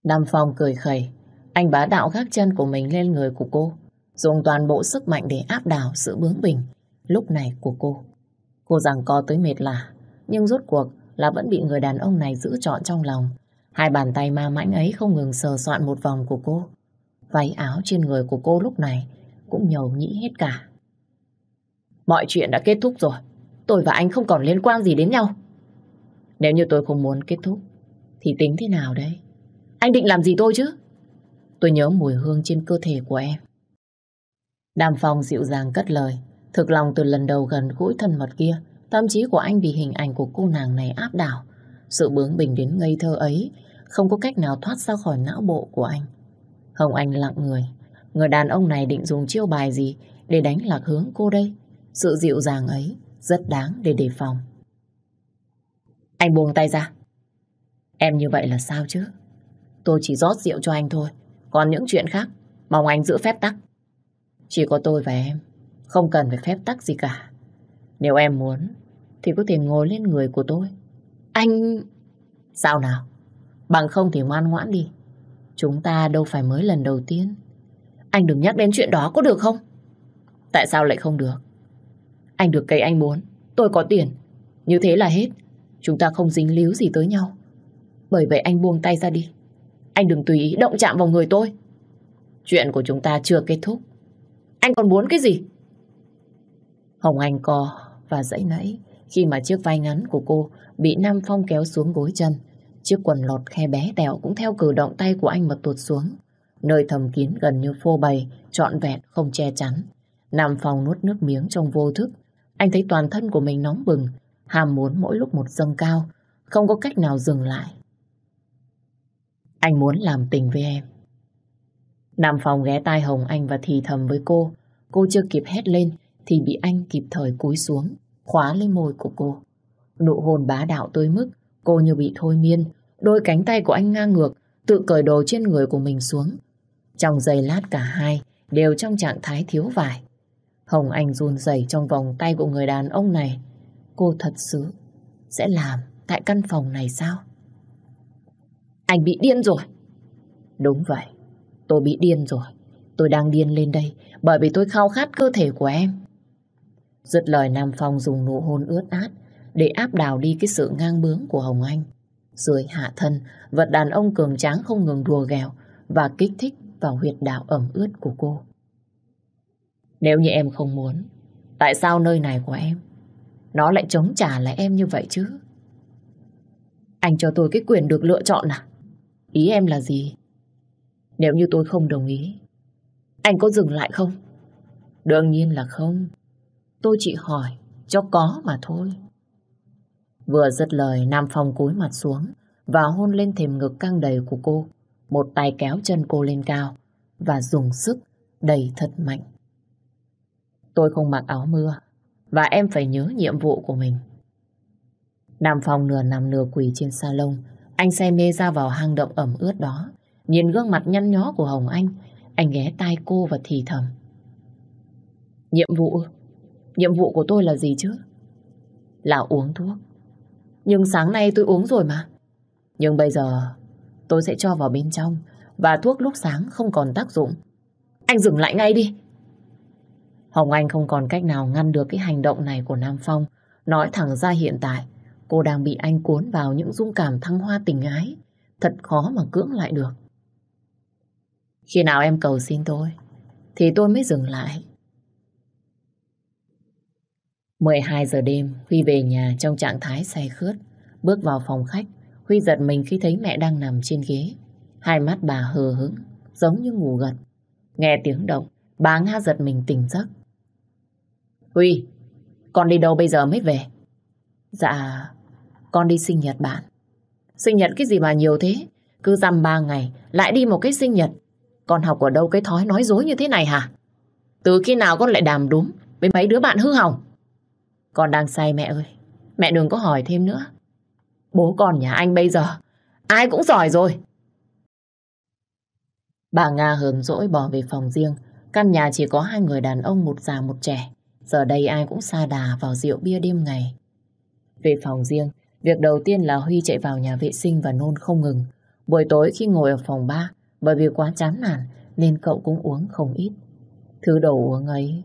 Nam Phong cười khẩy, anh bá đạo gác chân của mình lên người của cô, dùng toàn bộ sức mạnh để áp đảo sự bướng bỉnh lúc này của cô. Cô rằng co tới mệt lạ, nhưng rốt cuộc là vẫn bị người đàn ông này giữ trọn trong lòng. Hai bàn tay ma mãnh ấy không ngừng sờ soạn một vòng của cô. Váy áo trên người của cô lúc này cũng nhầu nhĩ hết cả. Mọi chuyện đã kết thúc rồi. Tôi và anh không còn liên quan gì đến nhau. Nếu như tôi không muốn kết thúc, thì tính thế nào đây? Anh định làm gì tôi chứ? Tôi nhớ mùi hương trên cơ thể của em. Đàm Phong dịu dàng cất lời. Thực lòng từ lần đầu gần gũi thân mật kia, tâm trí của anh bị hình ảnh của cô nàng này áp đảo. Sự bướng bỉnh đến ngây thơ ấy không có cách nào thoát ra khỏi não bộ của anh. Hồng Anh lặng người. Người đàn ông này định dùng chiêu bài gì để đánh lạc hướng cô đây? Sự dịu dàng ấy rất đáng để đề phòng. Anh buông tay ra. Em như vậy là sao chứ? Tôi chỉ rót rượu cho anh thôi. Còn những chuyện khác, mong anh giữ phép tắc. Chỉ có tôi và em, không cần phải phép tắc gì cả. Nếu em muốn, thì có thể ngồi lên người của tôi. Anh... Sao nào? Bằng không thì ngoan ngoãn đi. Chúng ta đâu phải mới lần đầu tiên. Anh đừng nhắc đến chuyện đó có được không? Tại sao lại không được? Anh được cây anh muốn. Tôi có tiền. Như thế là hết. Chúng ta không dính líu gì tới nhau. Bởi vậy anh buông tay ra đi. Anh đừng tùy ý động chạm vào người tôi. Chuyện của chúng ta chưa kết thúc. Anh còn muốn cái gì? Hồng Anh co và dãy nãy khi mà chiếc vai ngắn của cô bị Nam Phong kéo xuống gối chân. Chiếc quần lọt khe bé tẹo cũng theo cử động tay của anh mà tuột xuống. Nơi thầm kín gần như phô bày, trọn vẹn, không che chắn. Nam Phong nuốt nước miếng trong vô thức. Anh thấy toàn thân của mình nóng bừng, ham muốn mỗi lúc một dâng cao, không có cách nào dừng lại. Anh muốn làm tình với em. Nam Phong ghé tai Hồng Anh và thì thầm với cô. Cô chưa kịp hét lên thì bị anh kịp thời cúi xuống, khóa lên môi của cô. Nụ hôn bá đạo tới mức cô như bị thôi miên, đôi cánh tay của anh ngang ngược, tự cởi đồ trên người của mình xuống. Trong giây lát cả hai đều trong trạng thái thiếu vải. Hồng Anh run rẩy trong vòng tay của người đàn ông này. Cô thật sự sẽ làm tại căn phòng này sao? Anh bị điên rồi. Đúng vậy, tôi bị điên rồi. Tôi đang điên lên đây bởi vì tôi khao khát cơ thể của em. Dứt lời Nam Phong dùng nụ hôn ướt át để áp đảo đi cái sự ngang bướng của Hồng Anh. Dưới hạ thân, vật đàn ông cường tráng không ngừng đùa ghẹo và kích thích vào huyệt đạo ẩm ướt của cô. Nếu như em không muốn, tại sao nơi này của em nó lại chống trả lại em như vậy chứ? Anh cho tôi cái quyền được lựa chọn à? Ý em là gì? Nếu như tôi không đồng ý, anh có dừng lại không? Đương nhiên là không. Tôi chỉ hỏi cho có mà thôi. Vừa dứt lời, Nam Phong cúi mặt xuống và hôn lên thềm ngực căng đầy của cô. Một tay kéo chân cô lên cao và dùng sức đầy thật mạnh. Tôi không mặc áo mưa và em phải nhớ nhiệm vụ của mình. Nam Phong nửa nằm nửa quỳ trên salon anh say mê ra vào hang động ẩm ướt đó. Nhìn gương mặt nhăn nhó của Hồng Anh, anh ghé tai cô và thì thầm. Nhiệm vụ? Nhiệm vụ của tôi là gì chứ? Là uống thuốc. Nhưng sáng nay tôi uống rồi mà. Nhưng bây giờ tôi sẽ cho vào bên trong và thuốc lúc sáng không còn tác dụng. Anh dừng lại ngay đi. Hồng Anh không còn cách nào ngăn được cái hành động này của Nam Phong. Nói thẳng ra hiện tại, cô đang bị anh cuốn vào những dung cảm thăng hoa tình ái. Thật khó mà cưỡng lại được. Khi nào em cầu xin tôi, thì tôi mới dừng lại. 12 giờ đêm, Huy về nhà trong trạng thái say khướt. Bước vào phòng khách, Huy giật mình khi thấy mẹ đang nằm trên ghế. Hai mắt bà hờ hững, giống như ngủ gật. Nghe tiếng động, bà Nga giật mình tỉnh giấc. Huy, con đi đâu bây giờ mới về? Dạ, con đi sinh nhật bạn. Sinh nhật cái gì mà nhiều thế? Cứ dăm ba ngày, lại đi một cái sinh nhật. Con học ở đâu cái thói nói dối như thế này hả? Từ khi nào con lại đàm đúng với mấy đứa bạn hư hỏng? Con đang say mẹ ơi. Mẹ đừng có hỏi thêm nữa. Bố con nhà anh bây giờ ai cũng giỏi rồi. Bà Nga hờn dỗi bỏ về phòng riêng. Căn nhà chỉ có hai người đàn ông một già một trẻ. Giờ đây ai cũng xa đà vào rượu bia đêm ngày. Về phòng riêng, việc đầu tiên là Huy chạy vào nhà vệ sinh và nôn không ngừng. Buổi tối khi ngồi ở phòng ba, bởi vì quá chán nản nên cậu cũng uống không ít. Thứ đồ uống ấy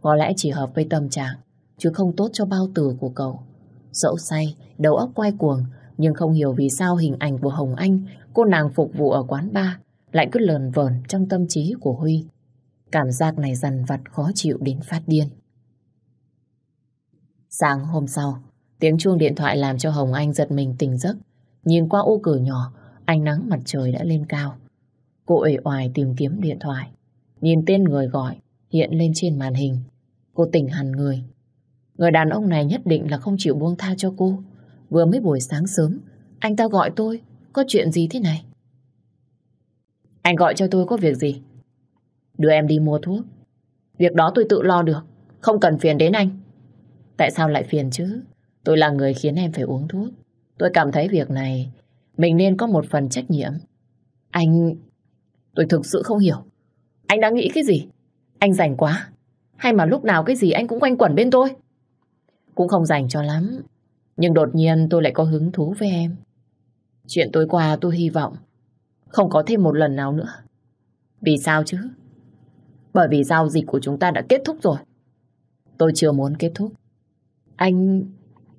có lẽ chỉ hợp với tâm trạng, chứ không tốt cho bao tử của cậu. Dẫu say, đầu óc quay cuồng, nhưng không hiểu vì sao hình ảnh của Hồng Anh, cô nàng phục vụ ở quán bar, lại cứ lờn vờn trong tâm trí của Huy. Cảm giác này dằn vặt khó chịu đến phát điên. Sáng hôm sau, tiếng chuông điện thoại làm cho Hồng Anh giật mình tỉnh giấc. Nhìn qua ô cửa nhỏ, ánh nắng mặt trời đã lên cao. Cô ể oài tìm kiếm điện thoại. Nhìn tên người gọi hiện lên trên màn hình. Cô tỉnh hẳn người. Người đàn ông này nhất định là không chịu buông tha cho cô. Vừa mới buổi sáng sớm, anh ta gọi tôi. Có chuyện gì thế này? Anh gọi cho tôi có việc gì? Đưa em đi mua thuốc. Việc đó tôi tự lo được. Không cần phiền đến anh. Tại sao lại phiền chứ? Tôi là người khiến em phải uống thuốc. Tôi cảm thấy việc này, mình nên có một phần trách nhiệm. Anh... Tôi thực sự không hiểu. Anh đang nghĩ cái gì? Anh rảnh quá. Hay mà lúc nào cái gì anh cũng quanh quẩn bên tôi? Cũng không rảnh cho lắm. Nhưng đột nhiên tôi lại có hứng thú với em. Chuyện tối qua tôi hy vọng không có thêm một lần nào nữa. Vì sao chứ? Bởi vì giao dịch của chúng ta đã kết thúc rồi. Tôi chưa muốn kết thúc. Anh...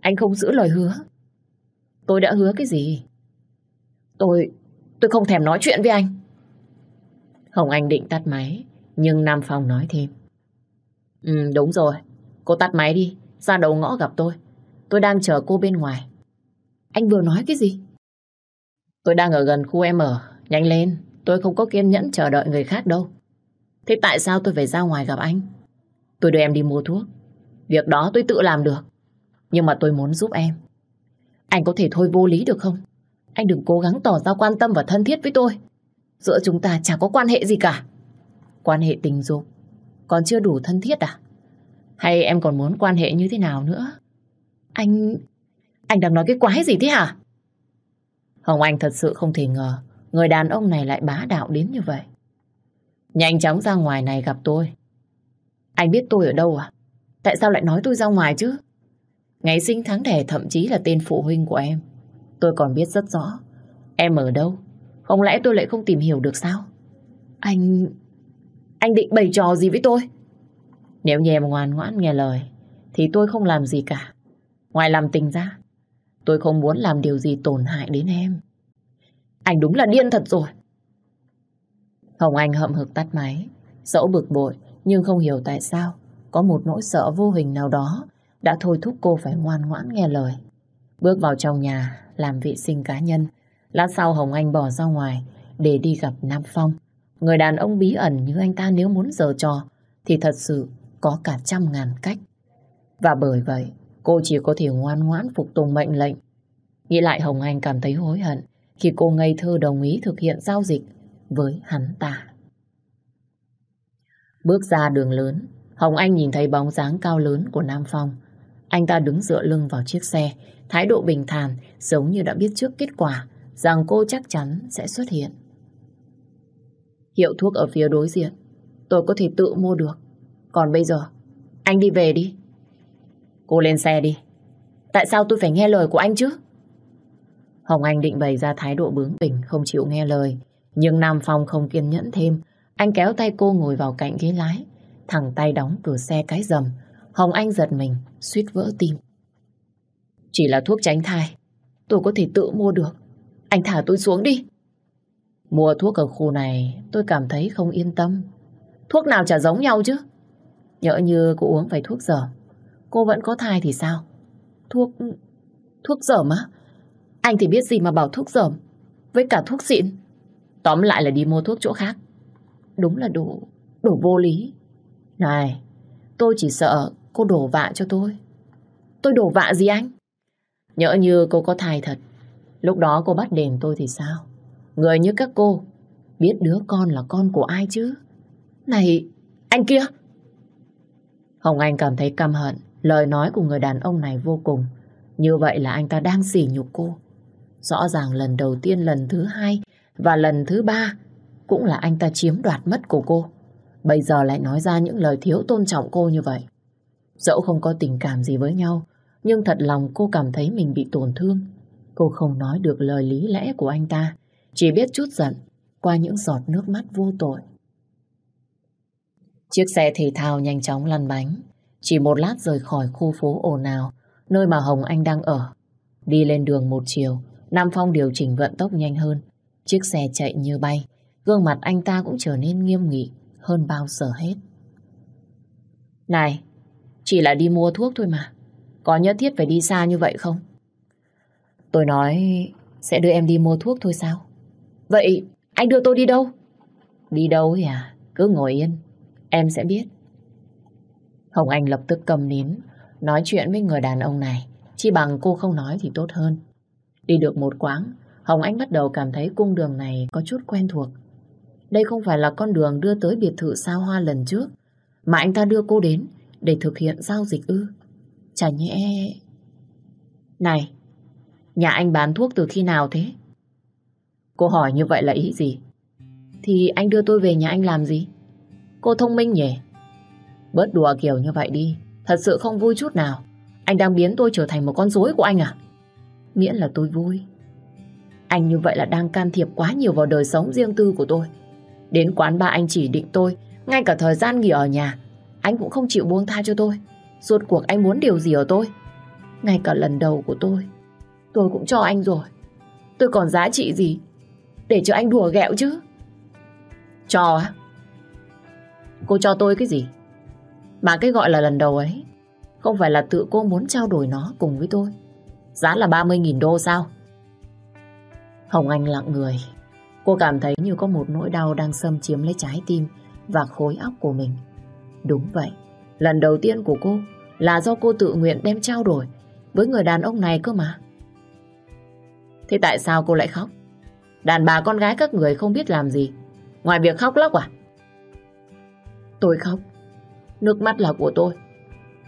anh không giữ lời hứa. Tôi đã hứa cái gì? Tôi... tôi không thèm nói chuyện với anh. Hồng Anh định tắt máy, nhưng Nam Phong nói thêm. Ừ, đúng rồi. Cô tắt máy đi, ra đầu ngõ gặp tôi. Tôi đang chờ cô bên ngoài. Anh vừa nói cái gì? Tôi đang ở gần khu em ở. Nhanh lên, tôi không có kiên nhẫn chờ đợi người khác đâu. Thế tại sao tôi phải ra ngoài gặp anh? Tôi đưa em đi mua thuốc. Việc đó tôi tự làm được. Nhưng mà tôi muốn giúp em. Anh có thể thôi vô lý được không? Anh đừng cố gắng tỏ ra quan tâm và thân thiết với tôi. Giữa chúng ta chẳng có quan hệ gì cả. Quan hệ tình dục còn chưa đủ thân thiết à? Hay em còn muốn quan hệ như thế nào nữa? Anh... Anh đang nói cái quái gì thế hả? Hồng Anh thật sự không thể ngờ người đàn ông này lại bá đạo đến như vậy. Nhanh chóng ra ngoài này gặp tôi. Anh biết tôi ở đâu à? Tại sao lại nói tôi ra ngoài chứ? Ngày sinh tháng đẻ thậm chí là tên phụ huynh của em. Tôi còn biết rất rõ. Em ở đâu? Không lẽ tôi lại không tìm hiểu được sao? Anh... Anh định bày trò gì với tôi? Nếu như em ngoan ngoãn nghe lời, thì tôi không làm gì cả. Ngoài làm tình ra, tôi không muốn làm điều gì tổn hại đến em. Anh đúng là điên thật rồi. Hồng Anh hậm hực tắt máy, dẫu bực bội nhưng không hiểu tại sao có một nỗi sợ vô hình nào đó đã thôi thúc cô phải ngoan ngoãn nghe lời. Bước vào trong nhà làm vệ sinh cá nhân, lát sau Hồng Anh bỏ ra ngoài để đi gặp Nam Phong. Người đàn ông bí ẩn như anh ta nếu muốn giở trò thì thật sự có cả trăm ngàn cách. Và bởi vậy, cô chỉ có thể ngoan ngoãn phục tùng mệnh lệnh. Nghĩ lại Hồng Anh cảm thấy hối hận khi cô ngây thơ đồng ý thực hiện giao dịch với hắn ta. Bước ra đường lớn, Hồng Anh nhìn thấy bóng dáng cao lớn của Nam Phong. Anh ta đứng dựa lưng vào chiếc xe, thái độ bình thản giống như đã biết trước kết quả rằng cô chắc chắn sẽ xuất hiện. Hiệu thuốc ở phía đối diện, tôi có thể tự mua được. Còn bây giờ, anh đi về đi. Cô lên xe đi. Tại sao tôi phải nghe lời của anh chứ? Hồng Anh định bày ra thái độ bướng bỉnh, không chịu nghe lời. Nhưng Nam Phong không kiên nhẫn thêm. Anh kéo tay cô ngồi vào cạnh ghế lái. Thẳng tay đóng cửa xe cái rầm. Hồng Anh giật mình, suýt vỡ tim. Chỉ là thuốc tránh thai. Tôi có thể tự mua được. Anh thả tôi xuống đi. Mua thuốc ở khu này tôi cảm thấy không yên tâm. Thuốc nào chả giống nhau chứ. Nhỡ như cô uống phải thuốc dở Cô vẫn có thai thì sao? Thuốc... Thuốc dởm á? Anh thì biết gì mà bảo thuốc dởm. Với cả thuốc xịn. Tóm lại là đi mua thuốc chỗ khác. Đúng là đồ... đồ vô lý. Này, tôi chỉ sợ cô đổ vạ cho tôi. Tôi đổ vạ gì anh? Nhỡ như cô có thai thật. Lúc đó cô bắt đền tôi thì sao? Người như các cô biết đứa con là con của ai chứ? Này, anh kia! Hồng Anh cảm thấy căm hận lời nói của người đàn ông này vô cùng. Như vậy là anh ta đang sỉ nhục cô. Rõ ràng lần đầu tiên, lần thứ hai và lần thứ ba cũng là anh ta chiếm đoạt mất của cô. Bây giờ lại nói ra những lời thiếu tôn trọng cô như vậy. Dẫu không có tình cảm gì với nhau, nhưng thật lòng cô cảm thấy mình bị tổn thương. Cô không nói được lời lý lẽ của anh ta, chỉ biết chút giận qua những giọt nước mắt vô tội. Chiếc xe thể thao nhanh chóng lăn bánh, chỉ một lát rời khỏi khu phố ồn ào, nơi mà Hồng Anh đang ở. Đi lên đường một chiều, Nam Phong điều chỉnh vận tốc nhanh hơn. Chiếc xe chạy như bay, gương mặt anh ta cũng trở nên nghiêm nghị hơn bao giờ hết. Này, chỉ là đi mua thuốc thôi mà. Có nhất thiết phải đi xa như vậy không? Tôi nói sẽ đưa em đi mua thuốc thôi sao? Vậy anh đưa tôi đi đâu? Đi đâu ấy à? Cứ ngồi yên. Em sẽ biết. Hồng Anh lập tức cầm nín. Nói chuyện với người đàn ông này. Chỉ bằng cô không nói thì tốt hơn. Đi được một quãng, Hồng Anh bắt đầu cảm thấy cung đường này có chút quen thuộc. Đây không phải là con đường đưa tới biệt thự sao hoa lần trước, mà anh ta đưa cô đến để thực hiện giao dịch ư. Chả nhẽ... Này, nhà anh bán thuốc từ khi nào thế? Cô hỏi như vậy là ý gì? Thì anh đưa tôi về nhà anh làm gì? Cô thông minh nhỉ? Bớt đùa kiểu như vậy đi. Thật sự không vui chút nào. Anh đang biến tôi trở thành một con rối của anh à? Miễn là tôi vui. Anh như vậy là đang can thiệp quá nhiều vào đời sống riêng tư của tôi. Đến quán ba anh chỉ định tôi, ngay cả thời gian nghỉ ở nhà, anh cũng không chịu buông tha cho tôi. Suốt cuộc anh muốn điều gì ở tôi? Ngay cả lần đầu của tôi, tôi cũng cho anh rồi. Tôi còn giá trị gì để cho anh đùa ghẹo chứ? Cho á? Cô cho tôi cái gì? Mà cái gọi là lần đầu ấy, không phải là tự cô muốn trao đổi nó cùng với tôi. Giá là 30.000 đô sao? Hồng Anh lặng người. Cô cảm thấy như có một nỗi đau đang xâm chiếm lấy trái tim và khối óc của mình. Đúng vậy, lần đầu tiên của cô là do cô tự nguyện đem trao đổi với người đàn ông này cơ mà. Thế tại sao cô lại khóc? Đàn bà con gái các người không biết làm gì Ngoài việc khóc lóc à Tôi khóc Nước mắt là của tôi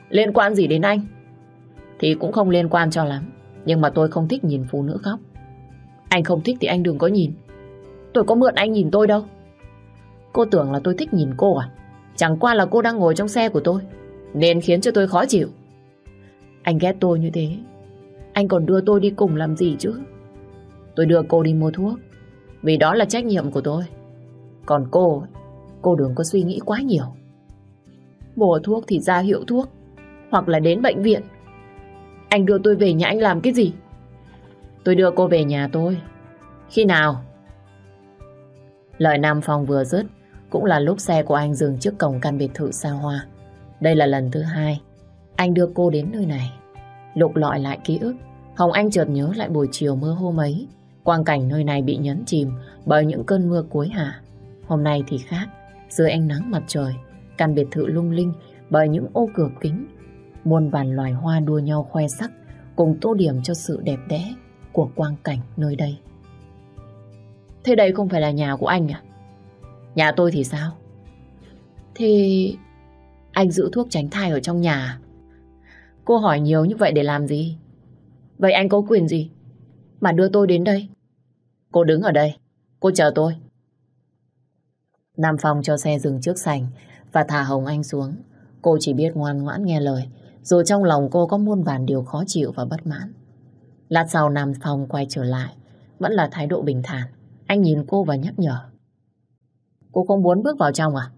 Liên quan gì đến anh Thì cũng không liên quan cho lắm Nhưng mà tôi không thích nhìn phụ nữ khóc Anh không thích thì anh đừng có nhìn Tôi có mượn anh nhìn tôi đâu. Cô tưởng là tôi thích nhìn cô à? Chẳng qua là cô đang ngồi trong xe của tôi, Nên khiến cho tôi khó chịu. Anh ghét tôi như thế. Anh còn đưa tôi đi cùng làm gì chứ? Tôi đưa cô đi mua thuốc, Vì đó là trách nhiệm của tôi. Còn cô Cô đừng có suy nghĩ quá nhiều. Mua thuốc thì ra hiệu thuốc, Hoặc là đến bệnh viện. Anh đưa tôi về nhà anh làm cái gì? Tôi đưa cô về nhà tôi. Khi nào Lời Nam Phong vừa dứt Cũng là lúc xe của anh dừng trước cổng căn biệt thự xa hoa Đây là lần thứ hai Anh đưa cô đến nơi này Lục lọi lại ký ức Hồng Anh chợt nhớ lại buổi chiều mưa hôm ấy Quang cảnh nơi này bị nhấn chìm bởi những cơn mưa cuối hạ. Hôm nay thì khác, dưới ánh nắng mặt trời, căn biệt thự lung linh bởi những ô cửa kính. Muôn vàn loài hoa đua nhau khoe sắc cùng tô điểm cho sự đẹp đẽ của quang cảnh nơi đây. Thế đây không phải là nhà của anh à? Nhà tôi thì sao? Thì anh giữ thuốc tránh thai ở trong nhà? À? Cô hỏi nhiều như vậy để làm gì? Vậy anh có quyền gì? Mà đưa tôi đến đây Cô đứng ở đây, cô chờ tôi. Nam Phong cho xe dừng trước sảnh và thả Hồng Anh xuống. Cô chỉ biết ngoan ngoãn nghe lời, dù trong lòng cô có muôn vàn điều khó chịu và bất mãn. Lát sau Nam Phong quay trở lại, vẫn là thái độ bình thản. Anh nhìn cô và nhắc nhở. Cô không muốn bước vào trong à?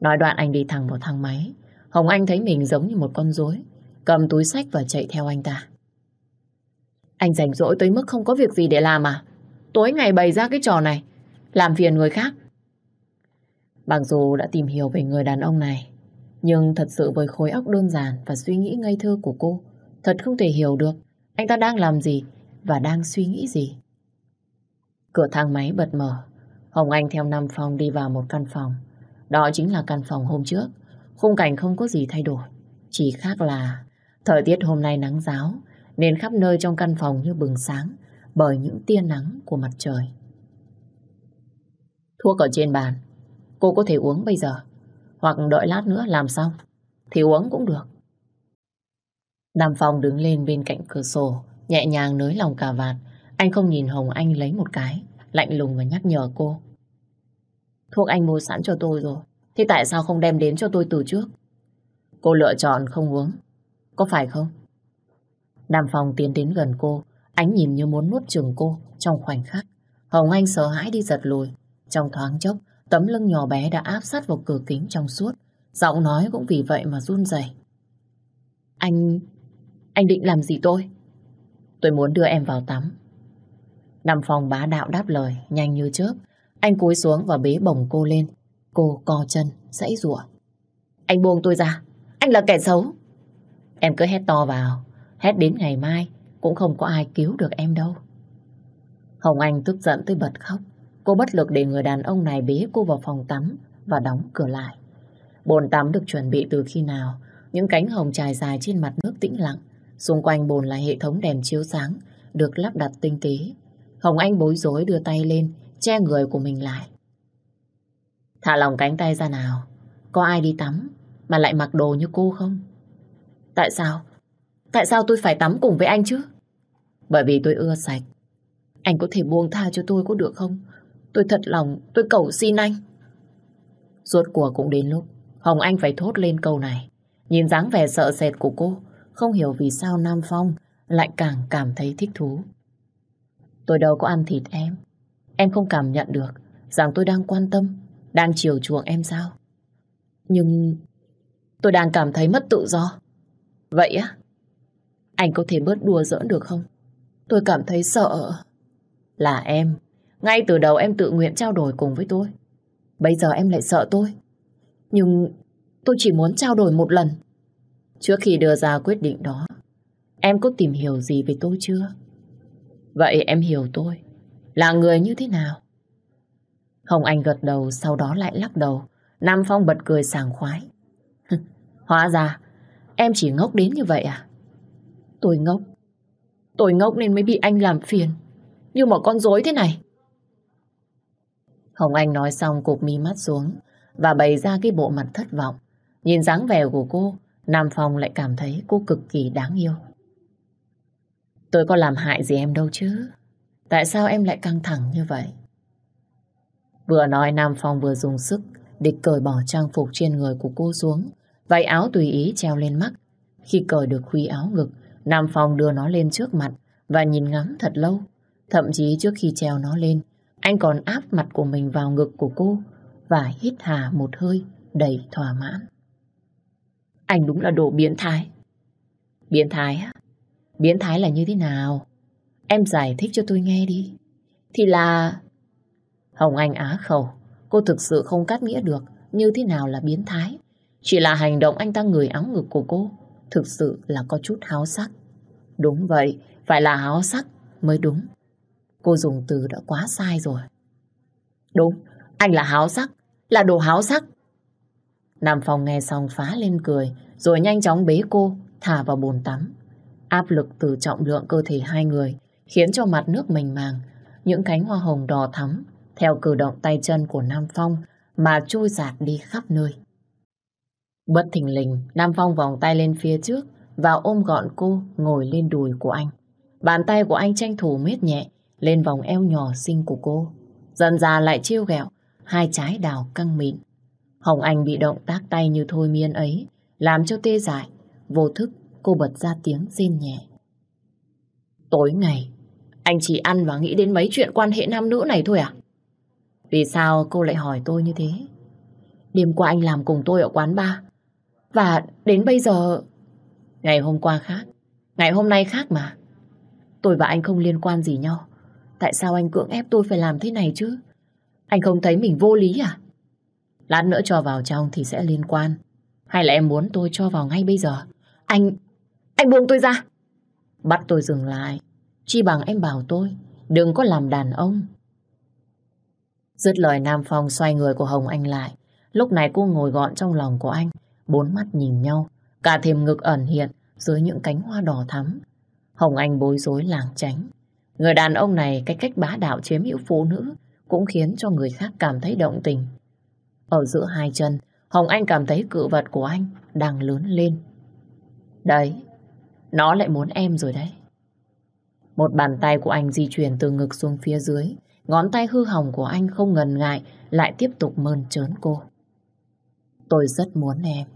Nói đoạn anh đi thẳng vào thang máy. Hồng Anh thấy mình giống như một con rối, cầm túi sách và chạy theo anh ta. Anh rảnh rỗi tới mức không có việc gì để làm à? Tối ngày bày ra cái trò này, làm phiền người khác. Mặc dù đã tìm hiểu về người đàn ông này, nhưng thật sự với khối óc đơn giản và suy nghĩ ngây thơ của cô, thật không thể hiểu được anh ta đang làm gì và đang suy nghĩ gì. Cửa thang máy bật mở, Hồng Anh theo Nam Phong đi vào một căn phòng. Đó chính là căn phòng hôm trước. Khung cảnh không có gì thay đổi. Chỉ khác là thời tiết hôm nay nắng giáo nên khắp nơi trong căn phòng như bừng sáng bởi những tia nắng của mặt trời. Thuốc ở trên bàn, cô có thể uống bây giờ hoặc đợi lát nữa làm xong thì uống cũng được. Nam Phong đứng lên bên cạnh cửa sổ nhẹ nhàng nới lòng cà vạt anh không nhìn Hồng Anh lấy một cái lạnh lùng và nhắc nhở cô. Thuốc anh mua sẵn cho tôi rồi thì tại sao không đem đến cho tôi từ trước? Cô lựa chọn không uống. Có phải không? Đàm Phong tiến đến gần cô, ánh nhìn như muốn nuốt chừng cô trong khoảnh khắc. Hồng Anh sợ hãi đi giật lùi. Trong thoáng chốc, tấm lưng nhỏ bé đã áp sát vào cửa kính trong suốt. Giọng nói cũng vì vậy mà run rẩy. Anh... anh định làm gì tôi? Tôi muốn đưa em vào tắm nằm Phong bá đạo đáp lời, nhanh như chớp. Anh cúi xuống và bế bổng cô lên. Cô co chân, dãy rủa. Anh buông tôi ra, anh là kẻ xấu. Em cứ hét to vào, hét đến ngày mai cũng không có ai cứu được em đâu. Hồng Anh tức giận tới bật khóc. Cô bất lực để người đàn ông này bế cô vào phòng tắm và đóng cửa lại. Bồn tắm được chuẩn bị từ khi nào, những cánh hồng trải dài trên mặt nước tĩnh lặng. Xung quanh bồn là hệ thống đèn chiếu sáng, được lắp đặt tinh tế. Hồng Anh bối rối đưa tay lên, che người của mình lại. Thả lòng cánh tay ra nào. Có ai đi tắm mà lại mặc đồ như cô không? Tại sao? Tại sao tôi phải tắm cùng với anh chứ? Bởi vì tôi ưa sạch. Anh có thể buông tha cho tôi có được không? Tôi thật lòng, tôi cầu xin anh. Rốt cuộc cũng đến lúc Hồng Anh phải thốt lên câu này. Nhìn dáng vẻ sợ sệt của cô, không hiểu vì sao Nam Phong lại càng cảm thấy thích thú. Tôi đâu có ăn thịt em. Em không cảm nhận được rằng tôi đang quan tâm đang chiều chuộng em sao? Nhưng tôi đang cảm thấy mất tự do. Vậy á? Anh có thể bớt đùa giỡn được không? Tôi cảm thấy sợ. Là em. Ngay từ đầu em tự nguyện trao đổi cùng với tôi. Bây giờ em lại sợ tôi. Nhưng tôi chỉ muốn trao đổi một lần. Trước khi đưa ra quyết định đó, em có tìm hiểu gì về tôi chưa? Vậy em hiểu tôi là người như thế nào? Hồng Anh gật đầu, sau đó lại lắc đầu. Nam Phong bật cười sảng khoái. Hóa ra, em chỉ ngốc đến như vậy à? Tôi ngốc. Tôi ngốc nên mới bị anh làm phiền. Như một con rối thế này. Hồng Anh nói xong cục mi mắt xuống và bày ra cái bộ mặt thất vọng. Nhìn dáng vẻ của cô, Nam Phong lại cảm thấy cô cực kỳ đáng yêu. Tôi có làm hại gì em đâu chứ. Tại sao em lại căng thẳng như vậy? Vừa nói Nam Phong vừa dùng sức để cởi bỏ trang phục trên người của cô xuống. Váy áo tùy ý treo lên mắt. Khi cởi được khuy áo ngực, Nam Phong đưa nó lên trước mặt và nhìn ngắm thật lâu. Thậm chí trước khi treo nó lên, anh còn áp mặt của mình vào ngực của cô và hít hà một hơi đầy thỏa mãn. Anh đúng là đồ biến thái. Biến thái á? Biến thái là như thế nào? Em giải thích cho tôi nghe đi. Thì là Hồng Anh á khẩu, cô thực sự không cắt nghĩa được như thế nào là biến thái. Chỉ là hành động anh ta người áo ngực của cô, thực sự là có chút háo sắc. Đúng vậy, phải là háo sắc mới đúng. Cô dùng từ đã quá sai rồi. Đúng, anh là háo sắc, là đồ háo sắc. Nam Phong nghe xong phá lên cười, rồi nhanh chóng bế cô, thả vào bồn tắm. Áp lực từ trọng lượng cơ thể hai người khiến cho mặt nước mình màng, những cánh hoa hồng đỏ thắm theo cử động tay chân của Nam Phong mà trôi giạt đi khắp nơi. Bất thình lình, Nam Phong vòng tay lên phía trước và ôm gọn cô ngồi lên đùi của anh. Bàn tay của anh tranh thủ miết nhẹ lên vòng eo nhỏ xinh của cô. Dần già lại chiêu ghẹo hai trái đào căng mịn. Hồng Anh bị động tác tay như thôi miên ấy, làm cho tê dại. Vô thức, cô bật ra tiếng rên nhẹ. Tối ngày, anh chỉ ăn và nghĩ đến mấy chuyện quan hệ nam nữ này thôi à? Vì sao cô lại hỏi tôi như thế? Đêm qua anh làm cùng tôi ở quán bar. Và đến bây giờ... Ngày hôm qua khác. Ngày hôm nay khác mà. Tôi và anh không liên quan gì nhau. Tại sao anh cưỡng ép tôi phải làm thế này chứ? Anh không thấy mình vô lý à? Lát nữa cho vào trong thì sẽ liên quan. Hay là em muốn tôi cho vào ngay bây giờ? Anh... Anh buông tôi ra! Bắt tôi dừng lại. Chi bằng em bảo tôi, đừng có làm đàn ông. Dứt lời Nam Phong xoay người của Hồng Anh lại. Lúc này cô ngồi gọn trong lòng của anh, bốn mắt nhìn nhau, cả thềm ngực ẩn hiện dưới những cánh hoa đỏ thắm. Hồng Anh bối rối làng tránh. Người đàn ông này cái cách bá đạo chiếm hữu phụ nữ cũng khiến cho người khác cảm thấy động tình. Ở giữa hai chân, Hồng Anh cảm thấy cự vật của anh đang lớn lên. Đấy, nó lại muốn em rồi đấy. Một bàn tay của anh di chuyển từ ngực xuống phía dưới. Ngón tay hư hỏng của anh không ngần ngại lại tiếp tục mơn trớn cô. Tôi rất muốn em.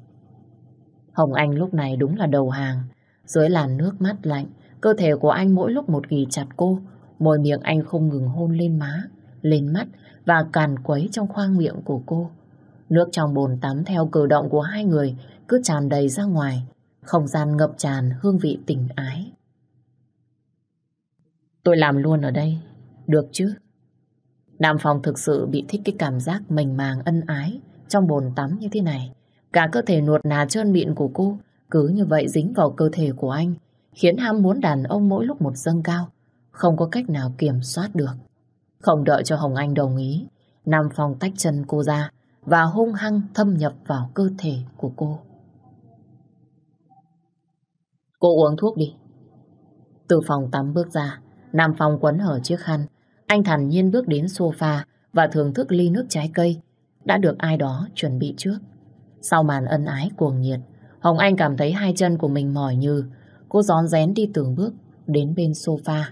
Hồng Anh lúc này đúng là đầu hàng. Dưới làn nước mắt lạnh, cơ thể của anh mỗi lúc một ghi chặt cô. Môi miệng anh không ngừng hôn lên má, lên mắt và càn quấy trong khoang miệng của cô. Nước trong bồn tắm theo cử động của hai người cứ tràn đầy ra ngoài, không gian ngập tràn hương vị tình ái. Tôi làm luôn ở đây, được chứ? Nam Phong thực sự bị thích cái cảm giác mênh màng ân ái trong bồn tắm như thế này. Cả cơ thể nuột nà trơn mịn của cô cứ như vậy dính vào cơ thể của anh, khiến ham muốn đàn ông mỗi lúc một dâng cao, không có cách nào kiểm soát được. Không đợi cho Hồng Anh đồng ý, Nam Phong tách chân cô ra và hung hăng thâm nhập vào cơ thể của cô. Cô uống thuốc đi. Từ phòng tắm bước ra, Nam Phong quấn hở chiếc khăn. Anh thản nhiên bước đến sofa và thưởng thức ly nước trái cây đã được ai đó chuẩn bị trước. Sau màn ân ái cuồng nhiệt, Hồng Anh cảm thấy hai chân của mình mỏi như. Cô gión rén đi từng bước đến bên sofa,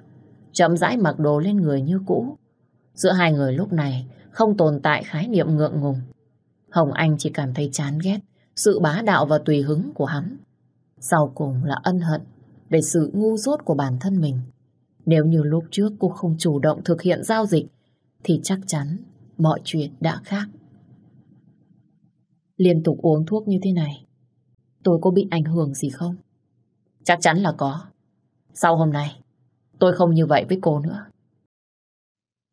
chậm rãi mặc đồ lên người như cũ. Giữa hai người lúc này không tồn tại khái niệm ngượng ngùng. Hồng Anh chỉ cảm thấy chán ghét sự bá đạo và tùy hứng của hắn. Sau cùng là ân hận về sự ngu dốt của bản thân mình. Nếu như lúc trước cô không chủ động thực hiện giao dịch thì chắc chắn mọi chuyện đã khác. Liên tục uống thuốc như thế này tôi có bị ảnh hưởng gì không? Chắc chắn là có. Sau hôm nay tôi không như vậy với cô nữa.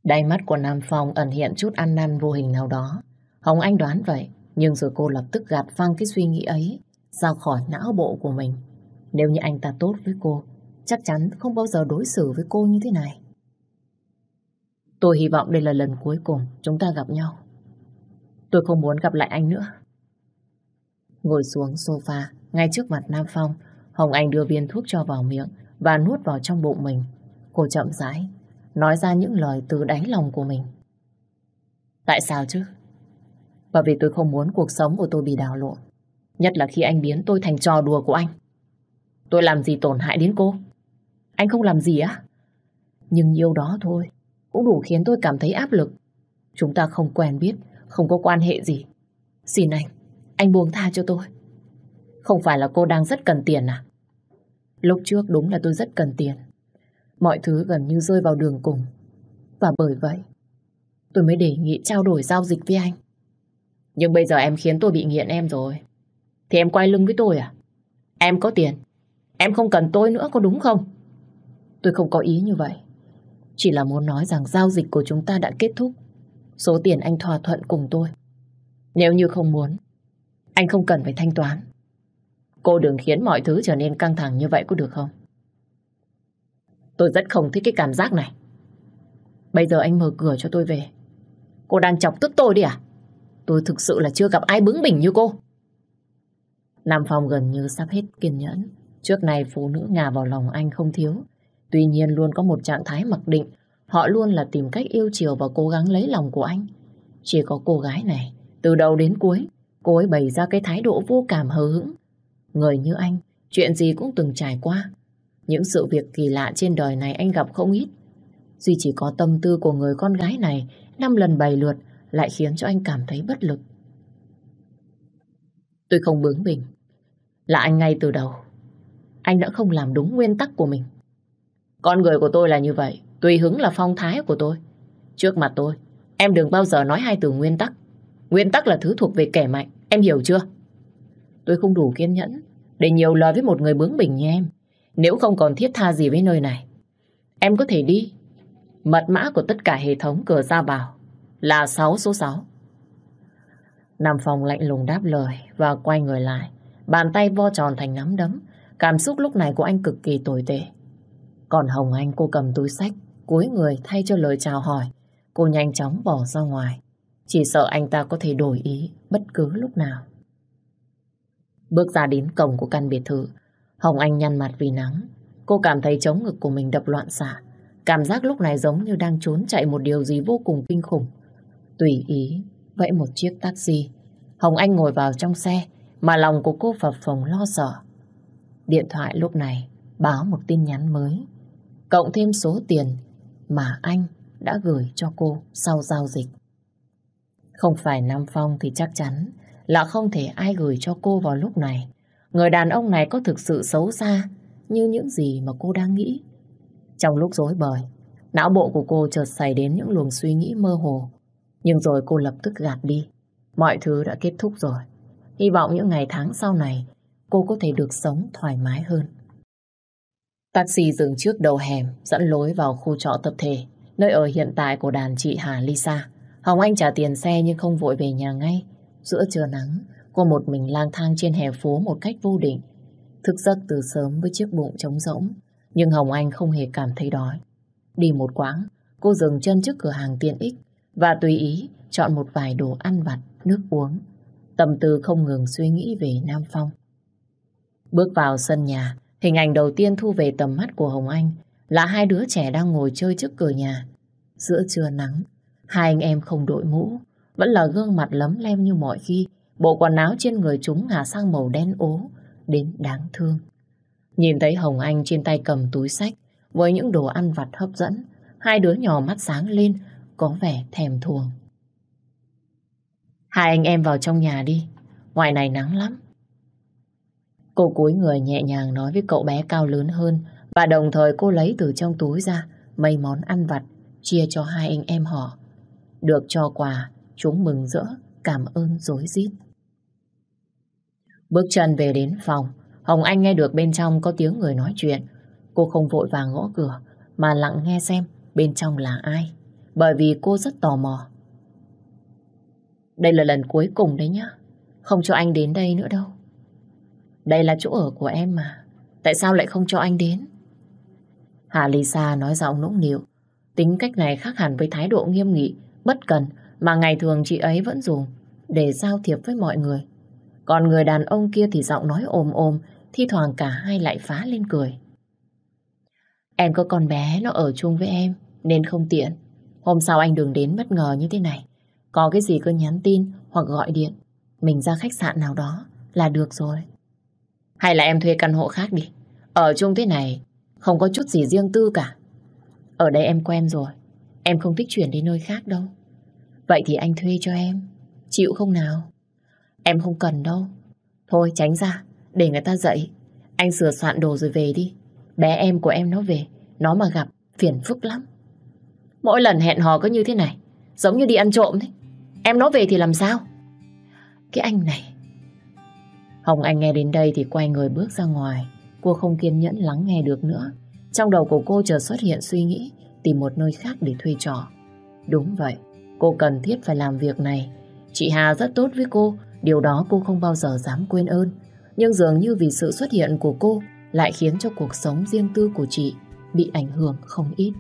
Đáy mắt của Nam Phong ẩn hiện chút ăn năn vô hình nào đó. Hồng Anh đoán vậy, nhưng rồi cô lập tức gạt phăng cái suy nghĩ ấy ra khỏi não bộ của mình. Nếu như anh ta tốt với cô, chắc chắn không bao giờ đối xử với cô như thế này. Tôi hy vọng đây là lần cuối cùng chúng ta gặp nhau. Tôi không muốn gặp lại anh nữa. Ngồi xuống sofa, ngay trước mặt Nam Phong, Hồng Anh đưa viên thuốc cho vào miệng và nuốt vào trong bụng mình. Cô chậm rãi, nói ra những lời từ đáy lòng của mình. Tại sao chứ? Bởi vì tôi không muốn cuộc sống của tôi bị đảo lộn. Nhất là khi anh biến tôi thành trò đùa của anh. Tôi làm gì tổn hại đến cô? Anh không làm gì á? Nhưng yêu đó thôi, cũng đủ khiến tôi cảm thấy áp lực. Chúng ta không quen biết, không có quan hệ gì. Xin anh, anh buông tha cho tôi. Không phải là cô đang rất cần tiền à? Lúc trước đúng là tôi rất cần tiền. Mọi thứ gần như rơi vào đường cùng. Và bởi vậy, tôi mới đề nghị trao đổi giao dịch với anh. Nhưng bây giờ em khiến tôi bị nghiện em rồi. Thì em quay lưng với tôi à? Em có tiền. Em không cần tôi nữa có đúng không? Tôi không có ý như vậy. Chỉ là muốn nói rằng giao dịch của chúng ta đã kết thúc. Số tiền anh thỏa thuận cùng tôi. Nếu như không muốn, anh không cần phải thanh toán. Cô đừng khiến mọi thứ trở nên căng thẳng như vậy có được không? Tôi rất không thích cái cảm giác này. Bây giờ anh mở cửa cho tôi về. Cô đang chọc tức tôi đi à? Tôi thực sự là chưa gặp ai bướng bỉnh như cô. Nam Phong gần như sắp hết kiên nhẫn. Trước này phụ nữ ngả vào lòng anh không thiếu. Tuy nhiên luôn có một trạng thái mặc định. Họ luôn là tìm cách yêu chiều và cố gắng lấy lòng của anh. Chỉ có cô gái này, từ đầu đến cuối, cô ấy bày ra cái thái độ vô cảm hờ hững. Người như anh, chuyện gì cũng từng trải qua. Những sự việc kỳ lạ trên đời này anh gặp không ít. Duy chỉ có tâm tư của người con gái này năm lần bày lượt lại khiến cho anh cảm thấy bất lực. Tôi không bướng bỉnh. Là anh ngay từ đầu. Anh đã không làm đúng nguyên tắc của mình. Con người của tôi là như vậy. Tùy hứng là phong thái của tôi. Trước mặt tôi, em đừng bao giờ nói hai từ nguyên tắc. Nguyên tắc là thứ thuộc về kẻ mạnh. Em hiểu chưa? Tôi không đủ kiên nhẫn để nhiều lời với một người bướng bỉnh như em. Nếu không còn thiết tha gì với nơi này, Em có thể đi. Mật mã của tất cả hệ thống cửa ra vào là 6 số 6. Nam Phong lạnh lùng đáp lời và quay người lại. Bàn tay vo tròn thành nắm đấm. Cảm xúc lúc này của anh cực kỳ tồi tệ. Còn Hồng Anh cô cầm túi sách, cúi người thay cho lời chào hỏi. Cô nhanh chóng bỏ ra ngoài. Chỉ sợ anh ta có thể đổi ý bất cứ lúc nào. Bước ra đến cổng của căn biệt thự, Hồng Anh nhăn mặt vì nắng. Cô cảm thấy chống ngực của mình đập loạn xạ. Cảm giác lúc này giống như đang trốn chạy một điều gì vô cùng kinh khủng. Tùy ý, vẫy một chiếc taxi. Hồng Anh ngồi vào trong xe, mà lòng của cô phập phồng lo sợ. Điện thoại lúc này báo một tin nhắn mới. Cộng thêm số tiền mà anh đã gửi cho cô sau giao dịch. Không phải Nam Phong thì chắc chắn là không thể ai gửi cho cô vào lúc này. Người đàn ông này có thực sự xấu xa như những gì mà cô đang nghĩ. Trong lúc rối bời, não bộ của cô chợt xảy đến những luồng suy nghĩ mơ hồ. Nhưng rồi cô lập tức gạt đi. Mọi thứ đã kết thúc rồi. Hy vọng những ngày tháng sau này cô có thể được sống thoải mái hơn. Taxi dừng trước đầu hẻm dẫn lối vào khu trọ tập thể, nơi ở hiện tại của đàn chị Hà Lisa. Hồng Anh trả tiền xe nhưng không vội về nhà ngay. Giữa trưa nắng, cô một mình lang thang trên hè phố một cách vô định. Thức giấc từ sớm với chiếc bụng trống rỗng, nhưng Hồng Anh không hề cảm thấy đói. Đi một quãng, cô dừng chân trước cửa hàng tiện ích và tùy ý chọn một vài đồ ăn vặt, nước uống. Tâm tư không ngừng suy nghĩ về Nam Phong. Bước vào sân nhà, hình ảnh đầu tiên thu về tầm mắt của Hồng Anh là hai đứa trẻ đang ngồi chơi trước cửa nhà. Giữa trưa nắng, hai anh em không đội mũ, vẫn là gương mặt lấm lem như mọi khi, bộ quần áo trên người chúng ngả sang màu đen ố, đến đáng thương. Nhìn thấy Hồng Anh trên tay cầm túi sách với những đồ ăn vặt hấp dẫn, hai đứa nhỏ mắt sáng lên, có vẻ thèm thuồng. Hai anh em vào trong nhà đi, ngoài này nắng lắm. Cô cúi người nhẹ nhàng nói với cậu bé cao lớn hơn và đồng thời cô lấy từ trong túi ra mấy món ăn vặt chia cho hai anh em họ. Được cho quà, chúng mừng rỡ, cảm ơn dối rít. Bước chân về đến phòng, Hồng Anh nghe được bên trong có tiếng người nói chuyện. Cô không vội vàng gõ cửa, mà lặng nghe xem bên trong là ai. Bởi vì cô rất tò mò. Đây là lần cuối cùng đấy nhá. Không cho anh đến đây nữa đâu. Đây là chỗ ở của em mà. Tại sao lại không cho anh đến? Hà Lisa nói giọng nũng nịu. Tính cách này khác hẳn với thái độ nghiêm nghị, bất cần mà ngày thường chị ấy vẫn dùng để giao thiệp với mọi người. Còn người đàn ông kia thì giọng nói ồm ồm, thi thoảng cả hai lại phá lên cười. Em có con bé nó ở chung với em, nên không tiện. Hôm sau anh đừng đến bất ngờ như thế này. Có cái gì cứ nhắn tin hoặc gọi điện. Mình ra khách sạn nào đó là được rồi. Hay là em thuê căn hộ khác đi. Ở chung thế này, không có chút gì riêng tư cả. Ở đây em quen rồi. Em không thích chuyển đi nơi khác đâu. Vậy thì anh thuê cho em. Chịu không nào? Em không cần đâu. Thôi tránh ra, để người ta dậy. Anh sửa soạn đồ rồi về đi. Bé em của em nó về, nó mà gặp, phiền phức lắm. Mỗi lần hẹn hò cứ như thế này, giống như đi ăn trộm thế. Em nói về thì làm sao? Cái anh này. Hồng Anh nghe đến đây thì quay người bước ra ngoài. Cô không kiên nhẫn lắng nghe được nữa. Trong đầu của cô chợt xuất hiện suy nghĩ tìm một nơi khác để thuê trọ. Đúng vậy, cô cần thiết phải làm việc này. Chị Hà rất tốt với cô, điều đó cô không bao giờ dám quên ơn. Nhưng dường như vì sự xuất hiện của cô lại khiến cho cuộc sống riêng tư của chị bị ảnh hưởng không ít.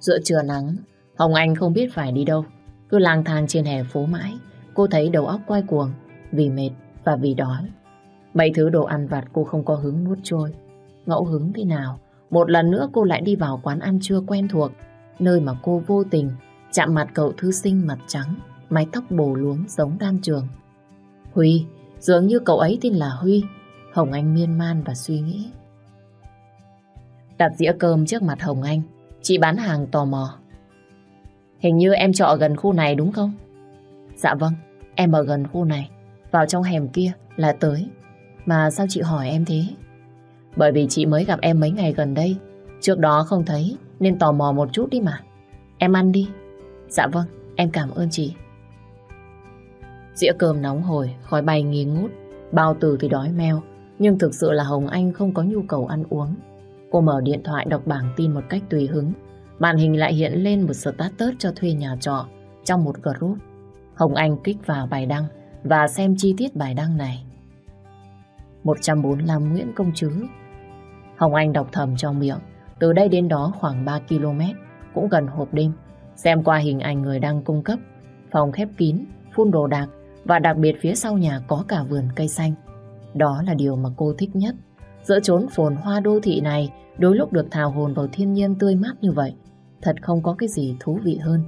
Giữa trưa nắng, Hồng Anh không biết phải đi đâu. Cứ lang thang trên hè phố mãi, cô thấy đầu óc quay cuồng vì mệt và vì đói. Mấy thứ đồ ăn vặt cô không có hứng nuốt trôi. Ngẫu hứng thế nào, một lần nữa cô lại đi vào quán ăn trưa quen thuộc, nơi mà cô vô tình chạm mặt cậu thư sinh mặt trắng, mái tóc bồ luống giống đan trường. Huy, dường như cậu ấy tên là Huy. Hồng Anh miên man và suy nghĩ. Đặt dĩa cơm trước mặt Hồng Anh, chị bán hàng tò mò. Hình như em trọ gần khu này đúng không? Dạ vâng, em ở gần khu này. Vào trong hẻm kia là tới. Mà sao chị hỏi em thế? Bởi vì chị mới gặp em mấy ngày gần đây. Trước đó không thấy nên tò mò một chút đi mà. Em ăn đi. Dạ vâng, em cảm ơn chị. Dĩa cơm nóng hổi, khói bay nghi ngút. Bao từ thì đói meo. Nhưng thực sự là Hồng Anh không có nhu cầu ăn uống. Cô mở điện thoại đọc bảng tin một cách tùy hứng. Màn hình lại hiện lên một status cho thuê nhà trọ trong một group. Hồng Anh kích vào bài đăng và xem chi tiết bài đăng này. 145 Nguyễn Công Trứ Hồng Anh đọc thầm trong miệng. Từ đây đến đó khoảng 3 km, cũng gần hộp đêm. Xem qua hình ảnh người đang cung cấp, phòng khép kín, phun đồ đạc và đặc biệt phía sau nhà có cả vườn cây xanh. Đó là điều mà cô thích nhất. Giữa chốn phồn hoa đô thị này, đôi lúc được thào hồn vào thiên nhiên tươi mát như vậy, thật không có cái gì thú vị hơn.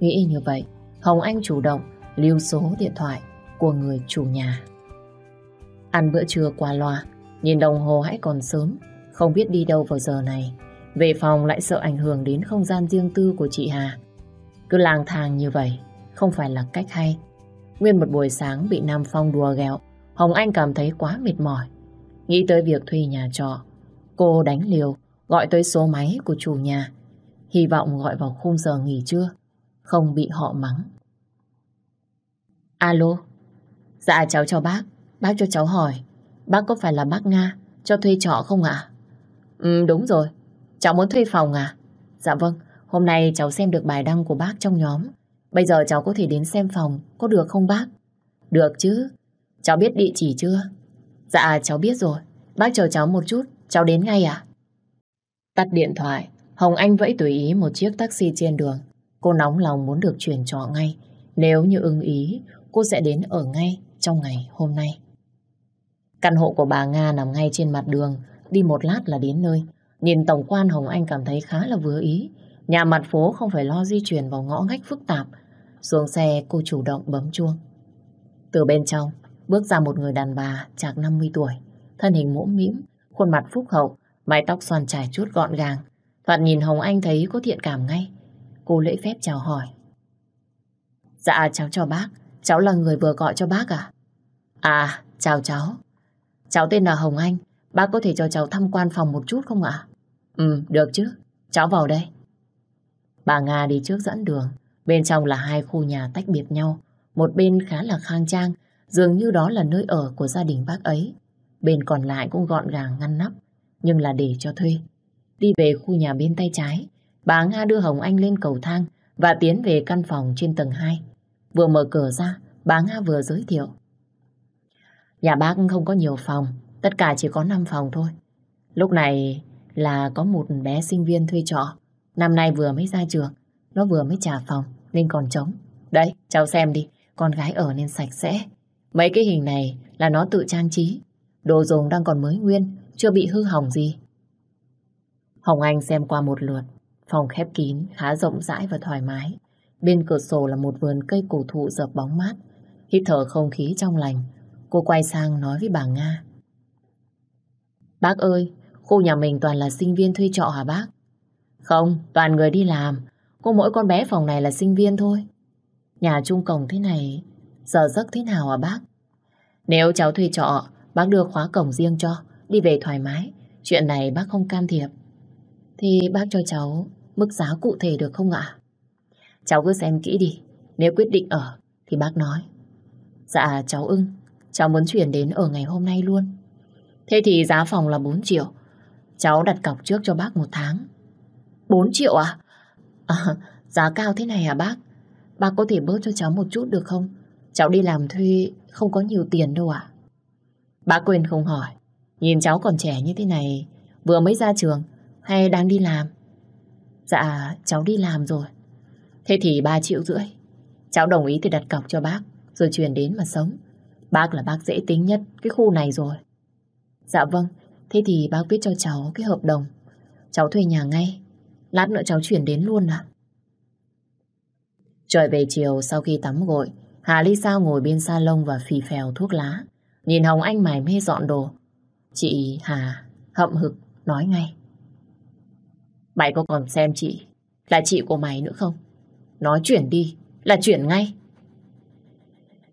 Nghĩ như vậy, Hồng Anh chủ động lưu số điện thoại của người chủ nhà. Ăn bữa trưa qua loa, nhìn đồng hồ hãy còn sớm, không biết đi đâu vào giờ này. Về phòng lại sợ ảnh hưởng đến không gian riêng tư của chị Hà. Cứ lang thang như vậy, không phải là cách hay. Nguyên một buổi sáng bị Nam Phong đùa ghẹo, Hồng Anh cảm thấy quá mệt mỏi. Nghĩ tới việc thuê nhà trọ, cô đánh liều, gọi tới số máy của chủ nhà. Hy vọng gọi vào khung giờ nghỉ trưa, không bị họ mắng. Alo, dạ cháu cho bác, bác cho cháu hỏi, bác có phải là bác Nga cho thuê trọ không ạ? Ừ đúng rồi, cháu muốn thuê phòng à? Dạ vâng, hôm nay cháu xem được bài đăng của bác trong nhóm. Bây giờ cháu có thể đến xem phòng, có được không bác? Được chứ, cháu biết địa chỉ chưa? Dạ cháu biết rồi, bác chờ cháu một chút, cháu đến ngay à? Tắt điện thoại, Hồng Anh vẫy tùy ý một chiếc taxi trên đường. Cô nóng lòng muốn được chuyển trọ ngay. Nếu như ưng ý, cô sẽ đến ở ngay trong ngày hôm nay. Căn hộ của bà Nga nằm ngay trên mặt đường, đi một lát là đến nơi. Nhìn tổng quan Hồng Anh cảm thấy khá là vừa ý. Nhà mặt phố không phải lo di chuyển vào ngõ ngách phức tạp. Xuống xe cô chủ động bấm chuông. Từ bên trong, bước ra một người đàn bà chạc 50 tuổi. Thân hình mũm mĩm, khuôn mặt phúc hậu, mái tóc xoăn trải chút gọn gàng. Thoạt nhìn Hồng Anh thấy có thiện cảm ngay. Cô lễ phép chào hỏi. Dạ cháu chào bác, cháu là người vừa gọi cho bác à? À, chào cháu. Cháu tên là Hồng Anh, bác có thể cho cháu tham quan phòng một chút không ạ? Ừ, được chứ, cháu vào đây. Bà Nga đi trước dẫn đường, bên trong là hai khu nhà tách biệt nhau. Một bên khá là khang trang, dường như đó là nơi ở của gia đình bác ấy. Bên còn lại cũng gọn gàng ngăn nắp, nhưng là để cho thuê. Đi về khu nhà bên tay trái, bà Nga đưa Hồng Anh lên cầu thang và tiến về căn phòng trên tầng 2. Vừa mở cửa ra, bà Nga vừa giới thiệu. Nhà bác không có nhiều phòng, tất cả chỉ có 5 phòng thôi. Lúc này là có một bé sinh viên thuê trọ. Năm nay vừa mới ra trường, nó vừa mới trả phòng nên còn trống. Đấy, cháu xem đi, con gái ở nên sạch sẽ. Mấy cái hình này là nó tự trang trí. Đồ dùng đang còn mới nguyên, chưa bị hư hỏng gì. Hồng Anh xem qua một lượt, phòng khép kín, khá rộng rãi và thoải mái. Bên cửa sổ là một vườn cây cổ thụ dập bóng mát, hít thở không khí trong lành. Cô quay sang nói với bà Nga. Bác ơi, khu nhà mình toàn là sinh viên thuê trọ hả bác? Không, toàn người đi làm. Có mỗi con bé phòng này là sinh viên thôi. Nhà chung cổng thế này, giờ giấc thế nào hả bác? Nếu cháu thuê trọ, bác đưa khóa cổng riêng cho, đi về thoải mái. Chuyện này bác không can thiệp. Thì bác cho cháu mức giá cụ thể được không ạ? Cháu cứ xem kỹ đi. Nếu quyết định ở thì bác nói. Dạ cháu ưng. Cháu muốn chuyển đến ở ngày hôm nay luôn. Thế thì giá phòng là 4 triệu. Cháu đặt cọc trước cho bác một tháng. 4 triệu à? à giá cao thế này à bác? Bác có thể bớt cho cháu một chút được không? Cháu đi làm thuê không có nhiều tiền đâu ạ. Bác quên không hỏi. Nhìn cháu còn trẻ như thế này, vừa mới ra trường hay đang đi làm? Dạ, cháu đi làm rồi. Thế thì 3 triệu rưỡi. Cháu đồng ý thì đặt cọc cho bác, rồi chuyển đến mà sống. Bác là bác dễ tính nhất cái khu này rồi. Dạ vâng, thế thì bác viết cho cháu cái hợp đồng. Cháu thuê nhà ngay. Lát nữa cháu chuyển đến luôn à? Trời về chiều sau khi tắm gội, Hà Ly Sao ngồi bên salon và phì phèo thuốc lá. Nhìn Hồng Anh mải mê dọn đồ. Chị Hà hậm hực nói ngay. Mày có còn xem chị là chị của mày nữa không? Nói chuyển đi là chuyển ngay.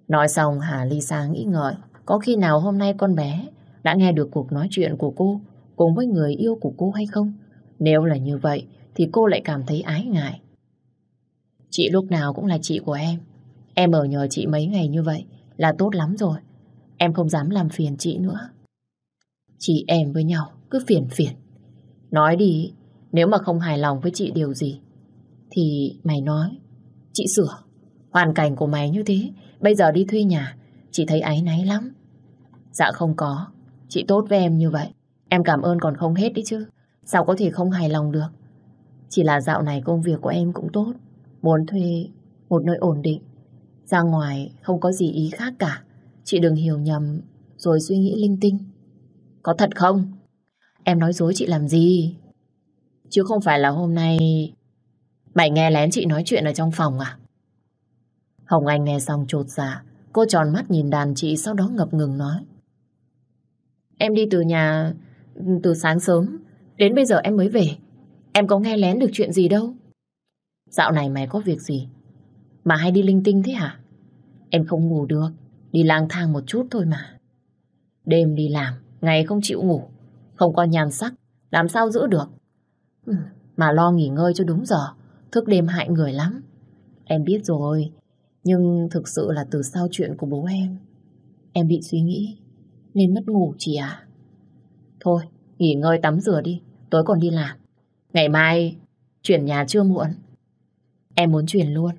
Nói xong Hà Ly Sa nghĩ ngợi có khi nào hôm nay con bé đã nghe được cuộc nói chuyện của cô cùng với người yêu của cô hay không? Nếu là như vậy thì cô lại cảm thấy ái ngại. Chị lúc nào cũng là chị của em. Em ở nhờ chị mấy ngày như vậy là tốt lắm rồi. Em không dám làm phiền chị nữa. Chị em với nhau cứ phiền phiền. Nói đi, nếu mà không hài lòng với chị điều gì, thì mày nói, chị sửa. Hoàn cảnh của mày như thế, bây giờ đi thuê nhà, chị thấy áy náy lắm. Dạ không có, chị tốt với em như vậy. Em cảm ơn còn không hết đấy chứ. Sao có thể không hài lòng được? Chỉ là dạo này công việc của em cũng tốt. Muốn thuê một nơi ổn định. Ra ngoài không có gì ý khác cả. Chị đừng hiểu nhầm rồi suy nghĩ linh tinh. Có thật không? Em nói dối chị làm gì? Chứ không phải là hôm nay mày nghe lén chị nói chuyện ở trong phòng à? Hồng Anh nghe xong trột dạ. Cô tròn mắt nhìn đàn chị sau đó ngập ngừng nói. Em đi từ nhà từ sáng sớm. Đến bây giờ em mới về. Em có nghe lén được chuyện gì đâu. Dạo này mày có việc gì? Mà hay đi linh tinh thế hả? Em không ngủ được. Đi lang thang một chút thôi mà. Đêm đi làm, ngày không chịu ngủ. Không có nhàn sắc, làm sao giữ được? Ừ, mà lo nghỉ ngơi cho đúng giờ. Thức đêm hại người lắm. Em biết rồi. Nhưng thực sự là từ sau chuyện của bố em. Em bị suy nghĩ. Nên mất ngủ chị à? Thôi, nghỉ ngơi tắm rửa đi. Tối còn đi làm. Ngày mai chuyển nhà chưa muộn. Em muốn chuyển luôn.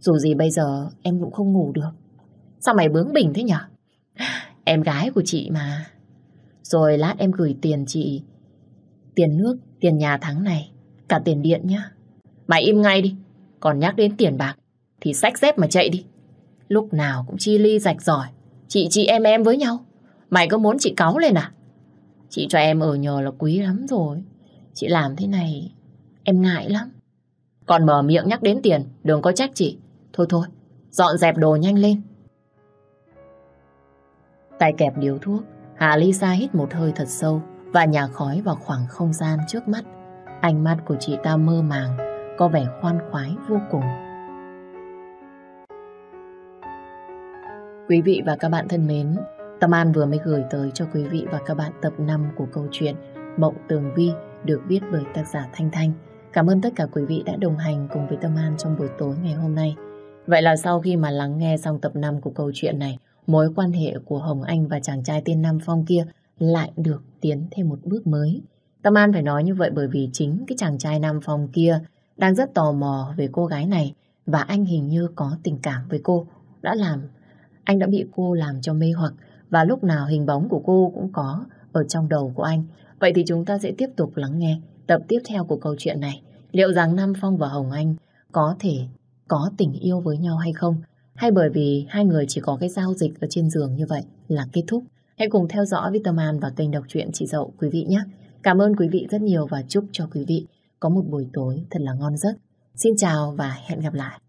Dù gì bây giờ em cũng không ngủ được. Sao mày bướng bỉnh thế nhở? Em gái của chị mà. Rồi lát em gửi tiền chị. Tiền nước, tiền nhà tháng này. Cả tiền điện nhá. Mày im ngay đi. Còn nhắc đến tiền bạc thì xách dép mà chạy đi. Lúc nào cũng chi ly rạch giỏi. Chị chị em em với nhau. Mày có muốn chị cáu lên à? Chị cho em ở nhờ là quý lắm rồi. Chị làm thế này em ngại lắm. Còn mở miệng nhắc đến tiền, đừng có trách chị. Thôi thôi, dọn dẹp đồ nhanh lên. Tay kẹp điếu thuốc, Hà Lisa hít một hơi thật sâu và nhà khói vào khoảng không gian trước mắt. Ánh mắt của chị ta mơ màng, có vẻ khoan khoái vô cùng. Quý vị và các bạn thân mến, Tâm An vừa mới gửi tới cho quý vị và các bạn tập 5 của câu chuyện Mộng Tường Vi được viết bởi tác giả Thanh Thanh. Cảm ơn tất cả quý vị đã đồng hành cùng với Tâm An trong buổi tối ngày hôm nay. Vậy là sau khi mà lắng nghe xong tập 5 của câu chuyện này, mối quan hệ của Hồng Anh và chàng trai tên Nam Phong kia lại được tiến thêm một bước mới. Tâm An phải nói như vậy bởi vì chính cái chàng trai Nam Phong kia đang rất tò mò về cô gái này và anh hình như có tình cảm với cô, đã làm, anh đã bị cô làm cho mê hoặc và lúc nào hình bóng của cô cũng có ở trong đầu của anh. Vậy thì chúng ta sẽ tiếp tục lắng nghe tập tiếp theo của câu chuyện này. Liệu rằng Nam Phong và Hồng Anh có thể có tình yêu với nhau hay không? Hay bởi vì hai người chỉ có cái giao dịch ở trên giường như vậy là kết thúc? Hãy cùng theo dõi Vitamin An và kênh đọc truyện chị Dậu, quý vị nhé. Cảm ơn quý vị rất nhiều và chúc cho quý vị có một buổi tối thật là ngon giấc. Xin chào và hẹn gặp lại.